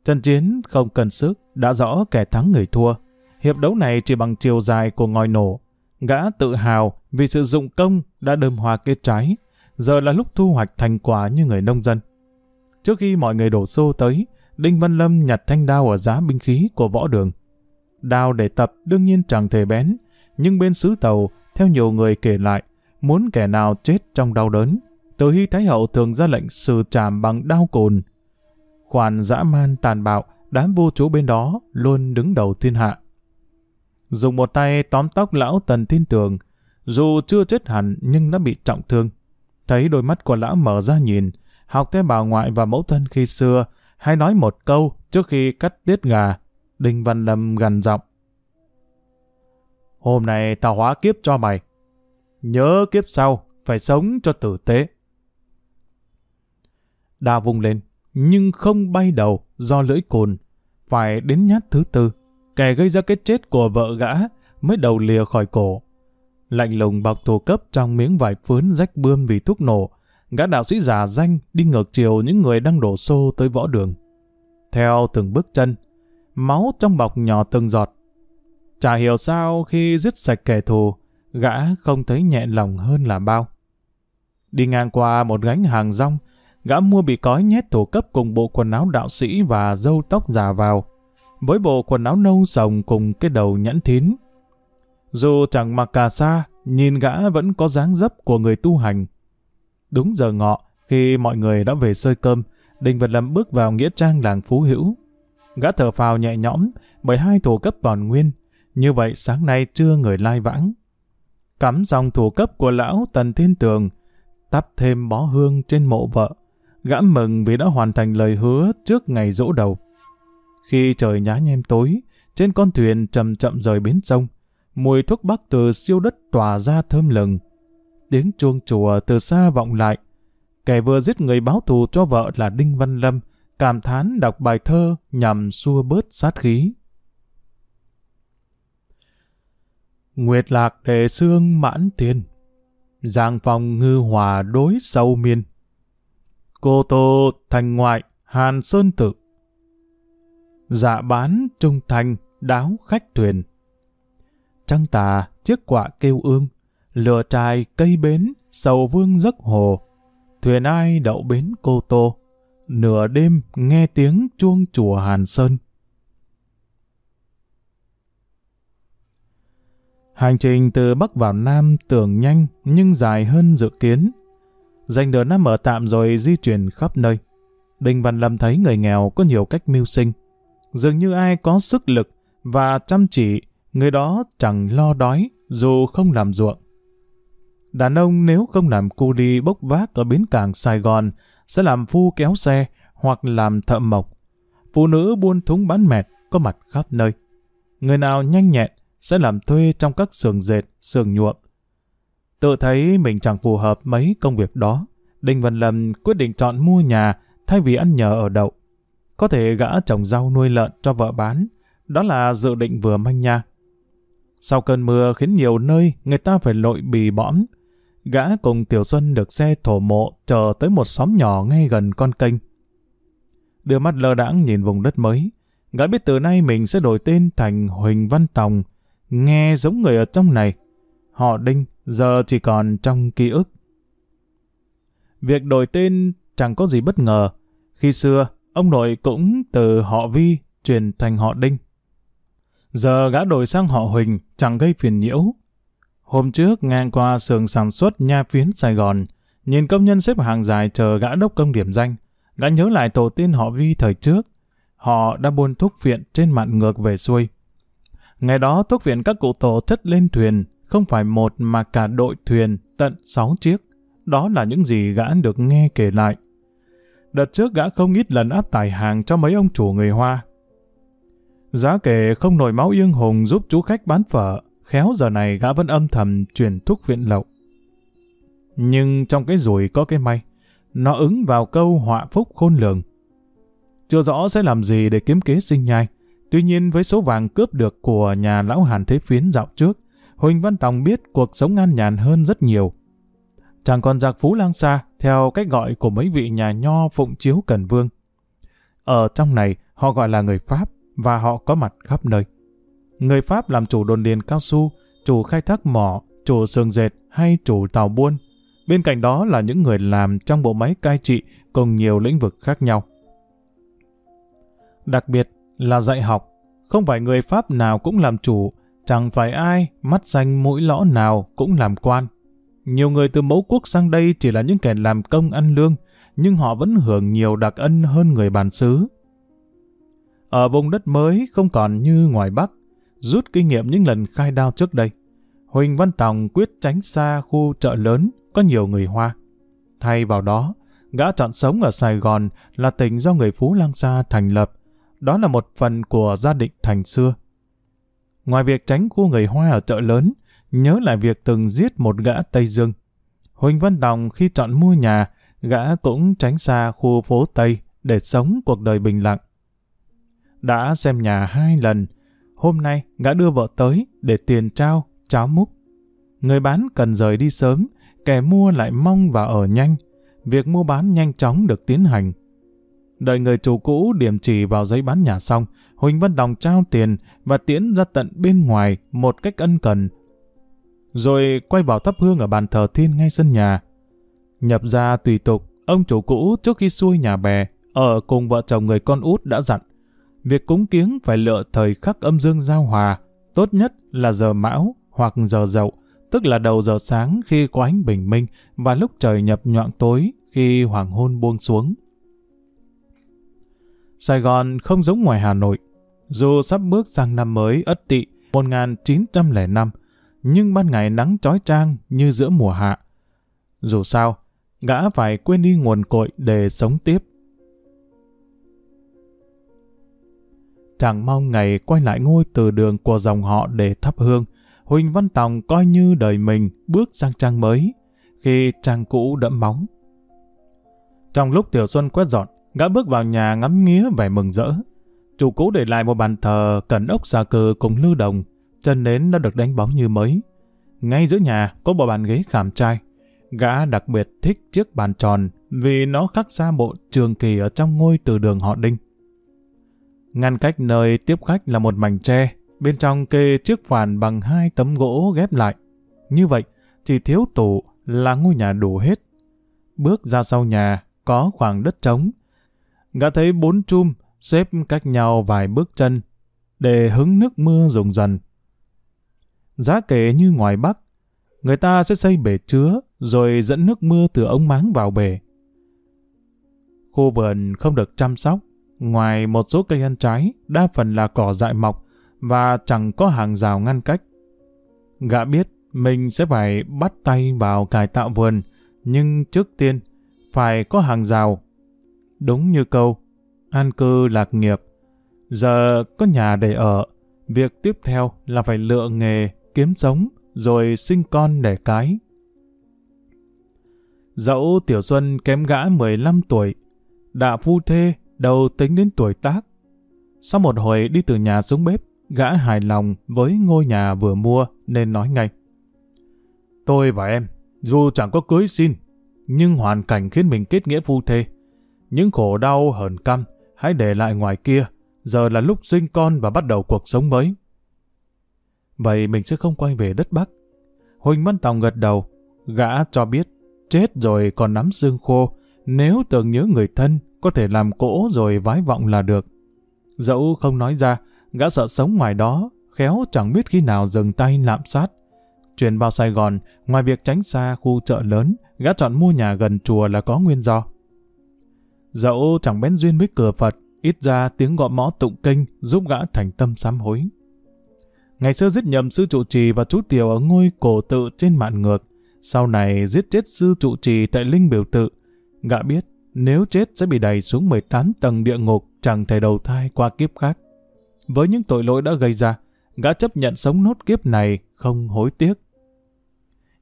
Trận chiến không cần sức, đã rõ kẻ thắng người thua. Hiệp đấu này chỉ bằng chiều dài của ngòi nổ. Gã tự hào vì sự dụng công đã đơm hoa kết trái. Giờ là lúc thu hoạch thành quả như người nông dân. Trước khi mọi người đổ xô tới, Đinh Văn Lâm nhặt thanh đao ở giá binh khí của võ đường. Đao để tập đương nhiên chẳng thể bén, nhưng bên xứ tàu, theo nhiều người kể lại, muốn kẻ nào chết trong đau đớn, Từ Hy Thái Hậu thường ra lệnh xử trảm bằng đao cồn. Khoản dã man tàn bạo, đám vô chú bên đó luôn đứng đầu thiên hạ. Dùng một tay tóm tóc lão Tần Thiên Tường, dù chưa chết hẳn nhưng đã bị trọng thương. Thấy đôi mắt của lão mở ra nhìn, học theo bà ngoại và mẫu thân khi xưa, hay nói một câu trước khi cắt tiết gà. Đinh Văn Lâm gần giọng. Hôm nay tao hóa kiếp cho mày. Nhớ kiếp sau, phải sống cho tử tế. Đa vung lên, nhưng không bay đầu do lưỡi cồn. Phải đến nhát thứ tư, kẻ gây ra cái chết của vợ gã mới đầu lìa khỏi cổ. Lạnh lùng bọc thù cấp trong miếng vải phướn rách bươm vì thuốc nổ, gã đạo sĩ giả danh đi ngược chiều những người đang đổ xô tới võ đường. Theo từng bước chân, máu trong bọc nhỏ từng giọt. Chả hiểu sao khi giết sạch kẻ thù, gã không thấy nhẹ lòng hơn là bao. Đi ngang qua một gánh hàng rong, gã mua bị cói nhét thủ cấp cùng bộ quần áo đạo sĩ và dâu tóc già vào, với bộ quần áo nâu sồng cùng cái đầu nhẫn thín. Dù chẳng mặc cà sa, nhìn gã vẫn có dáng dấp của người tu hành. Đúng giờ ngọ, khi mọi người đã về sơi cơm, Đinh Vật Lâm bước vào nghĩa trang làng Phú Hữu. Gã thở phào nhẹ nhõm bởi hai thủ cấp còn nguyên. Như vậy sáng nay chưa người lai vãng. Cắm dòng thủ cấp của lão Tần Thiên Tường, tắp thêm bó hương trên mộ vợ. Gã mừng vì đã hoàn thành lời hứa trước ngày dỗ đầu. Khi trời nhá nhem tối, trên con thuyền chậm chậm rời bến sông, mùi thuốc bắc từ siêu đất tỏa ra thơm lừng. Tiếng chuông chùa từ xa vọng lại. Kẻ vừa giết người báo thù cho vợ là Đinh Văn Lâm, cảm thán đọc bài thơ nhằm xua bớt sát khí. Nguyệt lạc đề xương mãn tiền, giang phòng ngư hòa đối sâu miên. Cô tô thành ngoại, hàn sơn tự. Dạ bán trung thành, đáo khách thuyền. Trăng tà, chiếc quạ kêu ương, lửa trài cây bến, sầu vương giấc hồ. Thuyền ai đậu bến cô tô, nửa đêm nghe tiếng chuông chùa Hàn Sơn. Hành trình từ Bắc vào Nam tưởng nhanh nhưng dài hơn dự kiến. Dành nửa năm ở tạm rồi di chuyển khắp nơi. Đinh Văn Lâm thấy người nghèo có nhiều cách mưu sinh. Dường như ai có sức lực và chăm chỉ, người đó chẳng lo đói dù không làm ruộng. Đàn ông nếu không làm cu đi bốc vác ở bến cảng Sài Gòn sẽ làm phu kéo xe hoặc làm thợ mộc. Phụ nữ buôn thúng bán mẹt có mặt khắp nơi. Người nào nhanh nhẹn sẽ làm thuê trong các xưởng dệt, xưởng nhuộm. Tự thấy mình chẳng phù hợp mấy công việc đó, Đinh Văn Lâm quyết định chọn mua nhà thay vì ăn nhờ ở đậu. Có thể gã trồng rau nuôi lợn cho vợ bán, đó là dự định vừa manh nha. Sau cơn mưa khiến nhiều nơi người ta phải lội bì bõm, gã cùng Tiểu Xuân được xe thổ mộ chờ tới một xóm nhỏ ngay gần con kênh. Đưa mắt lơ đãng nhìn vùng đất mới, gã biết từ nay mình sẽ đổi tên thành Huỳnh Văn Tòng, nghe giống người ở trong này. Họ Đinh giờ chỉ còn trong ký ức. Việc đổi tên chẳng có gì bất ngờ. Khi xưa, ông nội cũng từ họ Vi chuyển thành họ Đinh. Giờ gã đổi sang họ Huỳnh chẳng gây phiền nhiễu. Hôm trước ngang qua xưởng sản xuất nha phiến Sài Gòn, nhìn công nhân xếp hàng dài chờ gã đốc công điểm danh. Gã nhớ lại tổ tiên họ Vi thời trước. họ đã buôn thuốc viện trên mạn ngược về xuôi. Ngày đó thuốc viện các cụ tổ chất lên thuyền, không phải một mà cả đội thuyền tận sáu chiếc. Đó là những gì gã được nghe kể lại. Đợt trước gã không ít lần áp tải hàng cho mấy ông chủ người Hoa. Giá kể không nổi máu yên hùng giúp chú khách bán phở, khéo giờ này gã vẫn âm thầm truyền thuốc viện lậu. Nhưng trong cái rủi có cái may, nó ứng vào câu họa phúc khôn lường. Chưa rõ sẽ làm gì để kiếm kế sinh nhai, tuy nhiên với số vàng cướp được của nhà lão Hàn Thế Phiến dạo trước, Huỳnh Văn Tòng biết cuộc sống an nhàn hơn rất nhiều. chàng còn giặc phú lang xa, theo cách gọi của mấy vị nhà nho phụng chiếu cần vương. Ở trong này, họ gọi là người Pháp, và họ có mặt khắp nơi. Người Pháp làm chủ đồn điền cao su, chủ khai thác mỏ, chủ sườn dệt hay chủ tàu buôn. Bên cạnh đó là những người làm trong bộ máy cai trị cùng nhiều lĩnh vực khác nhau. Đặc biệt là dạy học, không phải người Pháp nào cũng làm chủ, chẳng phải ai mắt xanh mũi lõ nào cũng làm quan. Nhiều người từ mẫu quốc sang đây chỉ là những kẻ làm công ăn lương, nhưng họ vẫn hưởng nhiều đặc ân hơn người bản xứ. Ở vùng đất mới không còn như ngoài Bắc, rút kinh nghiệm những lần khai đao trước đây. Huỳnh Văn Tòng quyết tránh xa khu chợ lớn, có nhiều người Hoa. Thay vào đó, gã chọn sống ở Sài Gòn là tỉnh do người Phú Lang Sa thành lập. Đó là một phần của gia định thành xưa. Ngoài việc tránh khu người Hoa ở chợ lớn, nhớ lại việc từng giết một gã Tây Dương. Huỳnh Văn Đồng khi chọn mua nhà, gã cũng tránh xa khu phố Tây để sống cuộc đời bình lặng. Đã xem nhà hai lần, hôm nay gã đưa vợ tới để tiền trao, cháo múc. Người bán cần rời đi sớm, kẻ mua lại mong và ở nhanh. Việc mua bán nhanh chóng được tiến hành. Đợi người chủ cũ điểm chỉ vào giấy bán nhà xong, Huỳnh Văn Đồng trao tiền và tiến ra tận bên ngoài một cách ân cần. Rồi quay vào thắp hương ở bàn thờ thiên ngay sân nhà. Nhập ra tùy tục, ông chủ cũ trước khi xuôi nhà bè, ở cùng vợ chồng người con út đã dặn. Việc cúng kiếng phải lựa thời khắc âm dương giao hòa, tốt nhất là giờ mão hoặc giờ dậu, tức là đầu giờ sáng khi có ánh bình minh và lúc trời nhập nhọn tối khi hoàng hôn buông xuống. Sài Gòn không giống ngoài Hà Nội. Dù sắp bước sang năm mới Ất Tỵ 1905, nhưng ban ngày nắng trói trang như giữa mùa hạ. Dù sao, gã phải quên đi nguồn cội để sống tiếp. Chàng mong ngày quay lại ngôi từ đường của dòng họ để thắp hương, Huỳnh Văn Tòng coi như đời mình bước sang trang mới, khi trang cũ đẫm móng. Trong lúc Tiểu Xuân quét dọn, gã bước vào nhà ngắm nghía vẻ mừng rỡ. Chủ cũ để lại một bàn thờ cần ốc xà cừ cùng lưu đồng, chân nến đã được đánh bóng như mới. Ngay giữa nhà có bộ bàn ghế khảm trai. Gã đặc biệt thích chiếc bàn tròn vì nó khắc ra bộ trường kỳ ở trong ngôi từ đường họ Đinh. Ngăn cách nơi tiếp khách là một mảnh tre, bên trong kê chiếc phản bằng hai tấm gỗ ghép lại. Như vậy, chỉ thiếu tủ là ngôi nhà đủ hết. Bước ra sau nhà, có khoảng đất trống. Gã thấy bốn chum xếp cách nhau vài bước chân, để hứng nước mưa rùng dần. Giá kể như ngoài Bắc, người ta sẽ xây bể chứa, rồi dẫn nước mưa từ ống máng vào bể. Khu vườn không được chăm sóc, ngoài một số cây ăn trái, đa phần là cỏ dại mọc, và chẳng có hàng rào ngăn cách. Gã biết mình sẽ phải bắt tay vào cải tạo vườn, nhưng trước tiên phải có hàng rào. Đúng như câu, an cư lạc nghiệp. Giờ có nhà để ở, việc tiếp theo là phải lựa nghề, kiếm sống, rồi sinh con đẻ cái. Dẫu Tiểu Xuân kém gã 15 tuổi, đã phu thê đầu tính đến tuổi tác. Sau một hồi đi từ nhà xuống bếp, gã hài lòng với ngôi nhà vừa mua nên nói ngay. Tôi và em, dù chẳng có cưới xin, nhưng hoàn cảnh khiến mình kết nghĩa phu thê. Những khổ đau hờn căm, hãy để lại ngoài kia, giờ là lúc sinh con và bắt đầu cuộc sống mới. Vậy mình sẽ không quay về đất Bắc. Huỳnh Văn Tòng gật đầu, gã cho biết, chết rồi còn nắm xương khô, nếu tưởng nhớ người thân, có thể làm cỗ rồi vái vọng là được. Dẫu không nói ra, gã sợ sống ngoài đó, khéo chẳng biết khi nào dừng tay lạm sát. Chuyển vào Sài Gòn, ngoài việc tránh xa khu chợ lớn, gã chọn mua nhà gần chùa là có nguyên do. Dẫu chẳng bén duyên với cửa Phật, ít ra tiếng gọi mõ tụng kinh giúp gã thành tâm sám hối. Ngày xưa giết nhầm sư trụ trì và chú Tiểu ở ngôi cổ tự trên mạn ngược, sau này giết chết sư trụ trì tại linh biểu tự. Gã biết nếu chết sẽ bị đẩy xuống 18 tầng địa ngục chẳng thể đầu thai qua kiếp khác. Với những tội lỗi đã gây ra, gã chấp nhận sống nốt kiếp này không hối tiếc.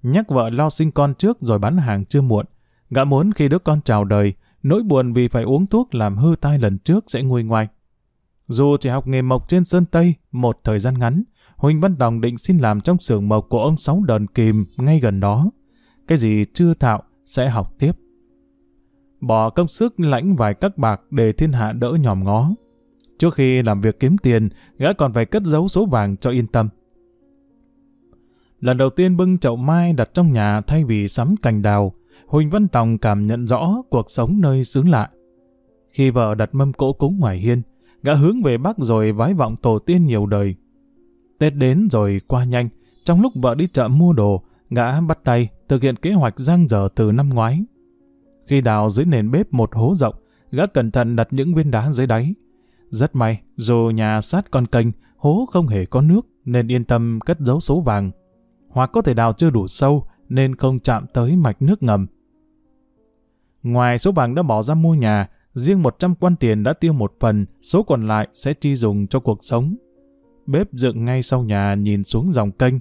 Nhắc vợ lo sinh con trước rồi bán hàng chưa muộn. Gã muốn khi đứa con chào đời, nỗi buồn vì phải uống thuốc làm hư tai lần trước sẽ nguôi ngoai. Dù chỉ học nghề mộc trên Sơn Tây một thời gian ngắn, Huỳnh Văn đồng định xin làm trong xưởng mộc của ông Sáu Đờn Kìm ngay gần đó. Cái gì chưa thạo sẽ học tiếp. Bỏ công sức lãnh vài các bạc để thiên hạ đỡ nhòm ngó. Trước khi làm việc kiếm tiền, gã còn phải cất giấu số vàng cho yên tâm. Lần đầu tiên bưng chậu mai đặt trong nhà thay vì sắm cành đào, Huỳnh Văn Tòng cảm nhận rõ cuộc sống nơi xứ lạ. Khi vợ đặt mâm cỗ cúng ngoài hiên, gã hướng về Bắc rồi vái vọng tổ tiên nhiều đời. Tết đến rồi qua nhanh, trong lúc vợ đi chợ mua đồ, gã bắt tay thực hiện kế hoạch giang dở từ năm ngoái. Khi đào dưới nền bếp một hố rộng, gã cẩn thận đặt những viên đá dưới đáy. Rất may, dù nhà sát con kênh, hố không hề có nước nên yên tâm cất giấu số vàng. Hoặc có thể đào chưa đủ sâu nên không chạm tới mạch nước ngầm. Ngoài số vàng đã bỏ ra mua nhà, riêng 100 quan tiền đã tiêu một phần, số còn lại sẽ chi dùng cho cuộc sống. Bếp dựng ngay sau nhà nhìn xuống dòng kênh.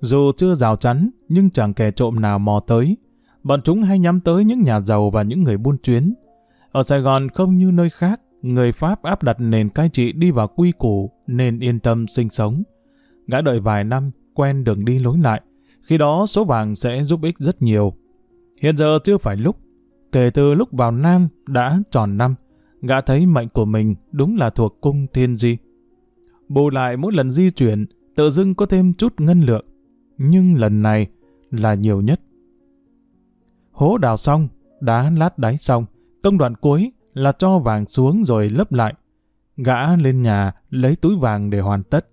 Dù chưa rào chắn, nhưng chẳng kẻ trộm nào mò tới. Bọn chúng hay nhắm tới những nhà giàu và những người buôn chuyến. Ở Sài Gòn không như nơi khác, người Pháp áp đặt nền cai trị đi vào quy củ nên yên tâm sinh sống. Gã đợi vài năm, quen đường đi lối lại. Khi đó số vàng sẽ giúp ích rất nhiều. Hiện giờ chưa phải lúc Kể từ lúc vào Nam đã tròn năm, gã thấy mệnh của mình đúng là thuộc cung thiên di. Bù lại mỗi lần di chuyển, tự dưng có thêm chút ngân lượng. Nhưng lần này là nhiều nhất. Hố đào xong, đá lát đáy xong, công đoạn cuối là cho vàng xuống rồi lấp lại. Gã lên nhà lấy túi vàng để hoàn tất.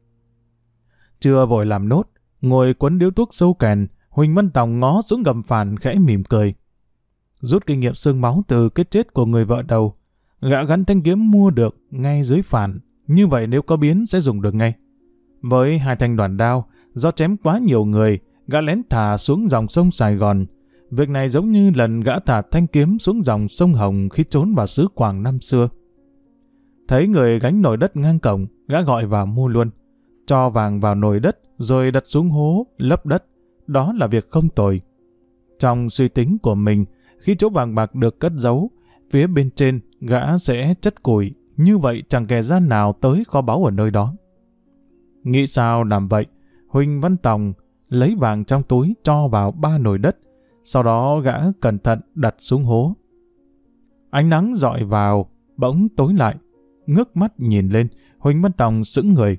Chưa vội làm nốt, ngồi quấn điếu thuốc sâu kèn, Huỳnh Văn Tòng ngó xuống gầm phản khẽ mỉm cười. Rút kinh nghiệm xương máu từ cái chết của người vợ đầu, gã gắn thanh kiếm mua được ngay dưới phản, như vậy nếu có biến sẽ dùng được ngay. Với hai thanh đoàn đao, do chém quá nhiều người, gã lén thả xuống dòng sông Sài Gòn. Việc này giống như lần gã thả thanh kiếm xuống dòng sông Hồng khi trốn vào xứ Quảng năm xưa. Thấy người gánh nồi đất ngang cổng, gã gọi vào mua luôn. Cho vàng vào nồi đất, rồi đặt xuống hố, lấp đất. Đó là việc không tồi. Trong suy tính của mình, khi chỗ vàng bạc được cất giấu, phía bên trên gã sẽ chất củi, như vậy chẳng kẻ gian nào tới kho báu ở nơi đó. Nghĩ sao làm vậy, Huỳnh Văn Tòng lấy vàng trong túi cho vào ba nồi đất, sau đó gã cẩn thận đặt xuống hố. Ánh nắng dọi vào, bỗng tối lại, ngước mắt nhìn lên, Huỳnh Văn Tòng sững người.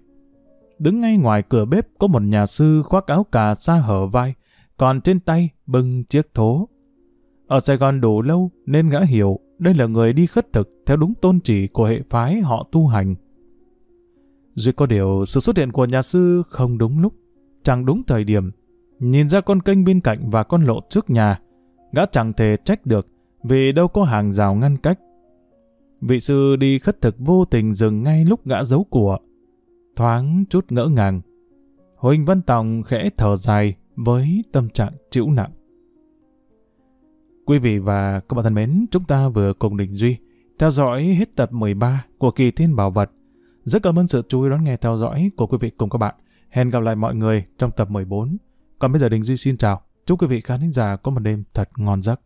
Đứng ngay ngoài cửa bếp có một nhà sư khoác áo cà sa hở vai, còn trên tay bưng chiếc thố ở Sài Gòn đủ lâu nên gã hiểu đây là người đi khất thực theo đúng tôn chỉ của hệ phái họ tu hành. Duy có điều sự xuất hiện của nhà sư không đúng lúc, chẳng đúng thời điểm. Nhìn ra con kênh bên cạnh và con lộ trước nhà, gã chẳng thể trách được vì đâu có hàng rào ngăn cách. Vị sư đi khất thực vô tình dừng ngay lúc gã giấu của, thoáng chút ngỡ ngàng. Huỳnh Văn Tòng khẽ thở dài với tâm trạng chịu nặng. Quý vị và các bạn thân mến, chúng ta vừa cùng Đình Duy theo dõi hết tập 13 của kỳ Thiên Bảo Vật. Rất cảm ơn sự chú ý đón nghe theo dõi của quý vị cùng các bạn. Hẹn gặp lại mọi người trong tập 14. Còn bây giờ Đình Duy xin chào. Chúc quý vị khán giả có một đêm thật ngon giấc.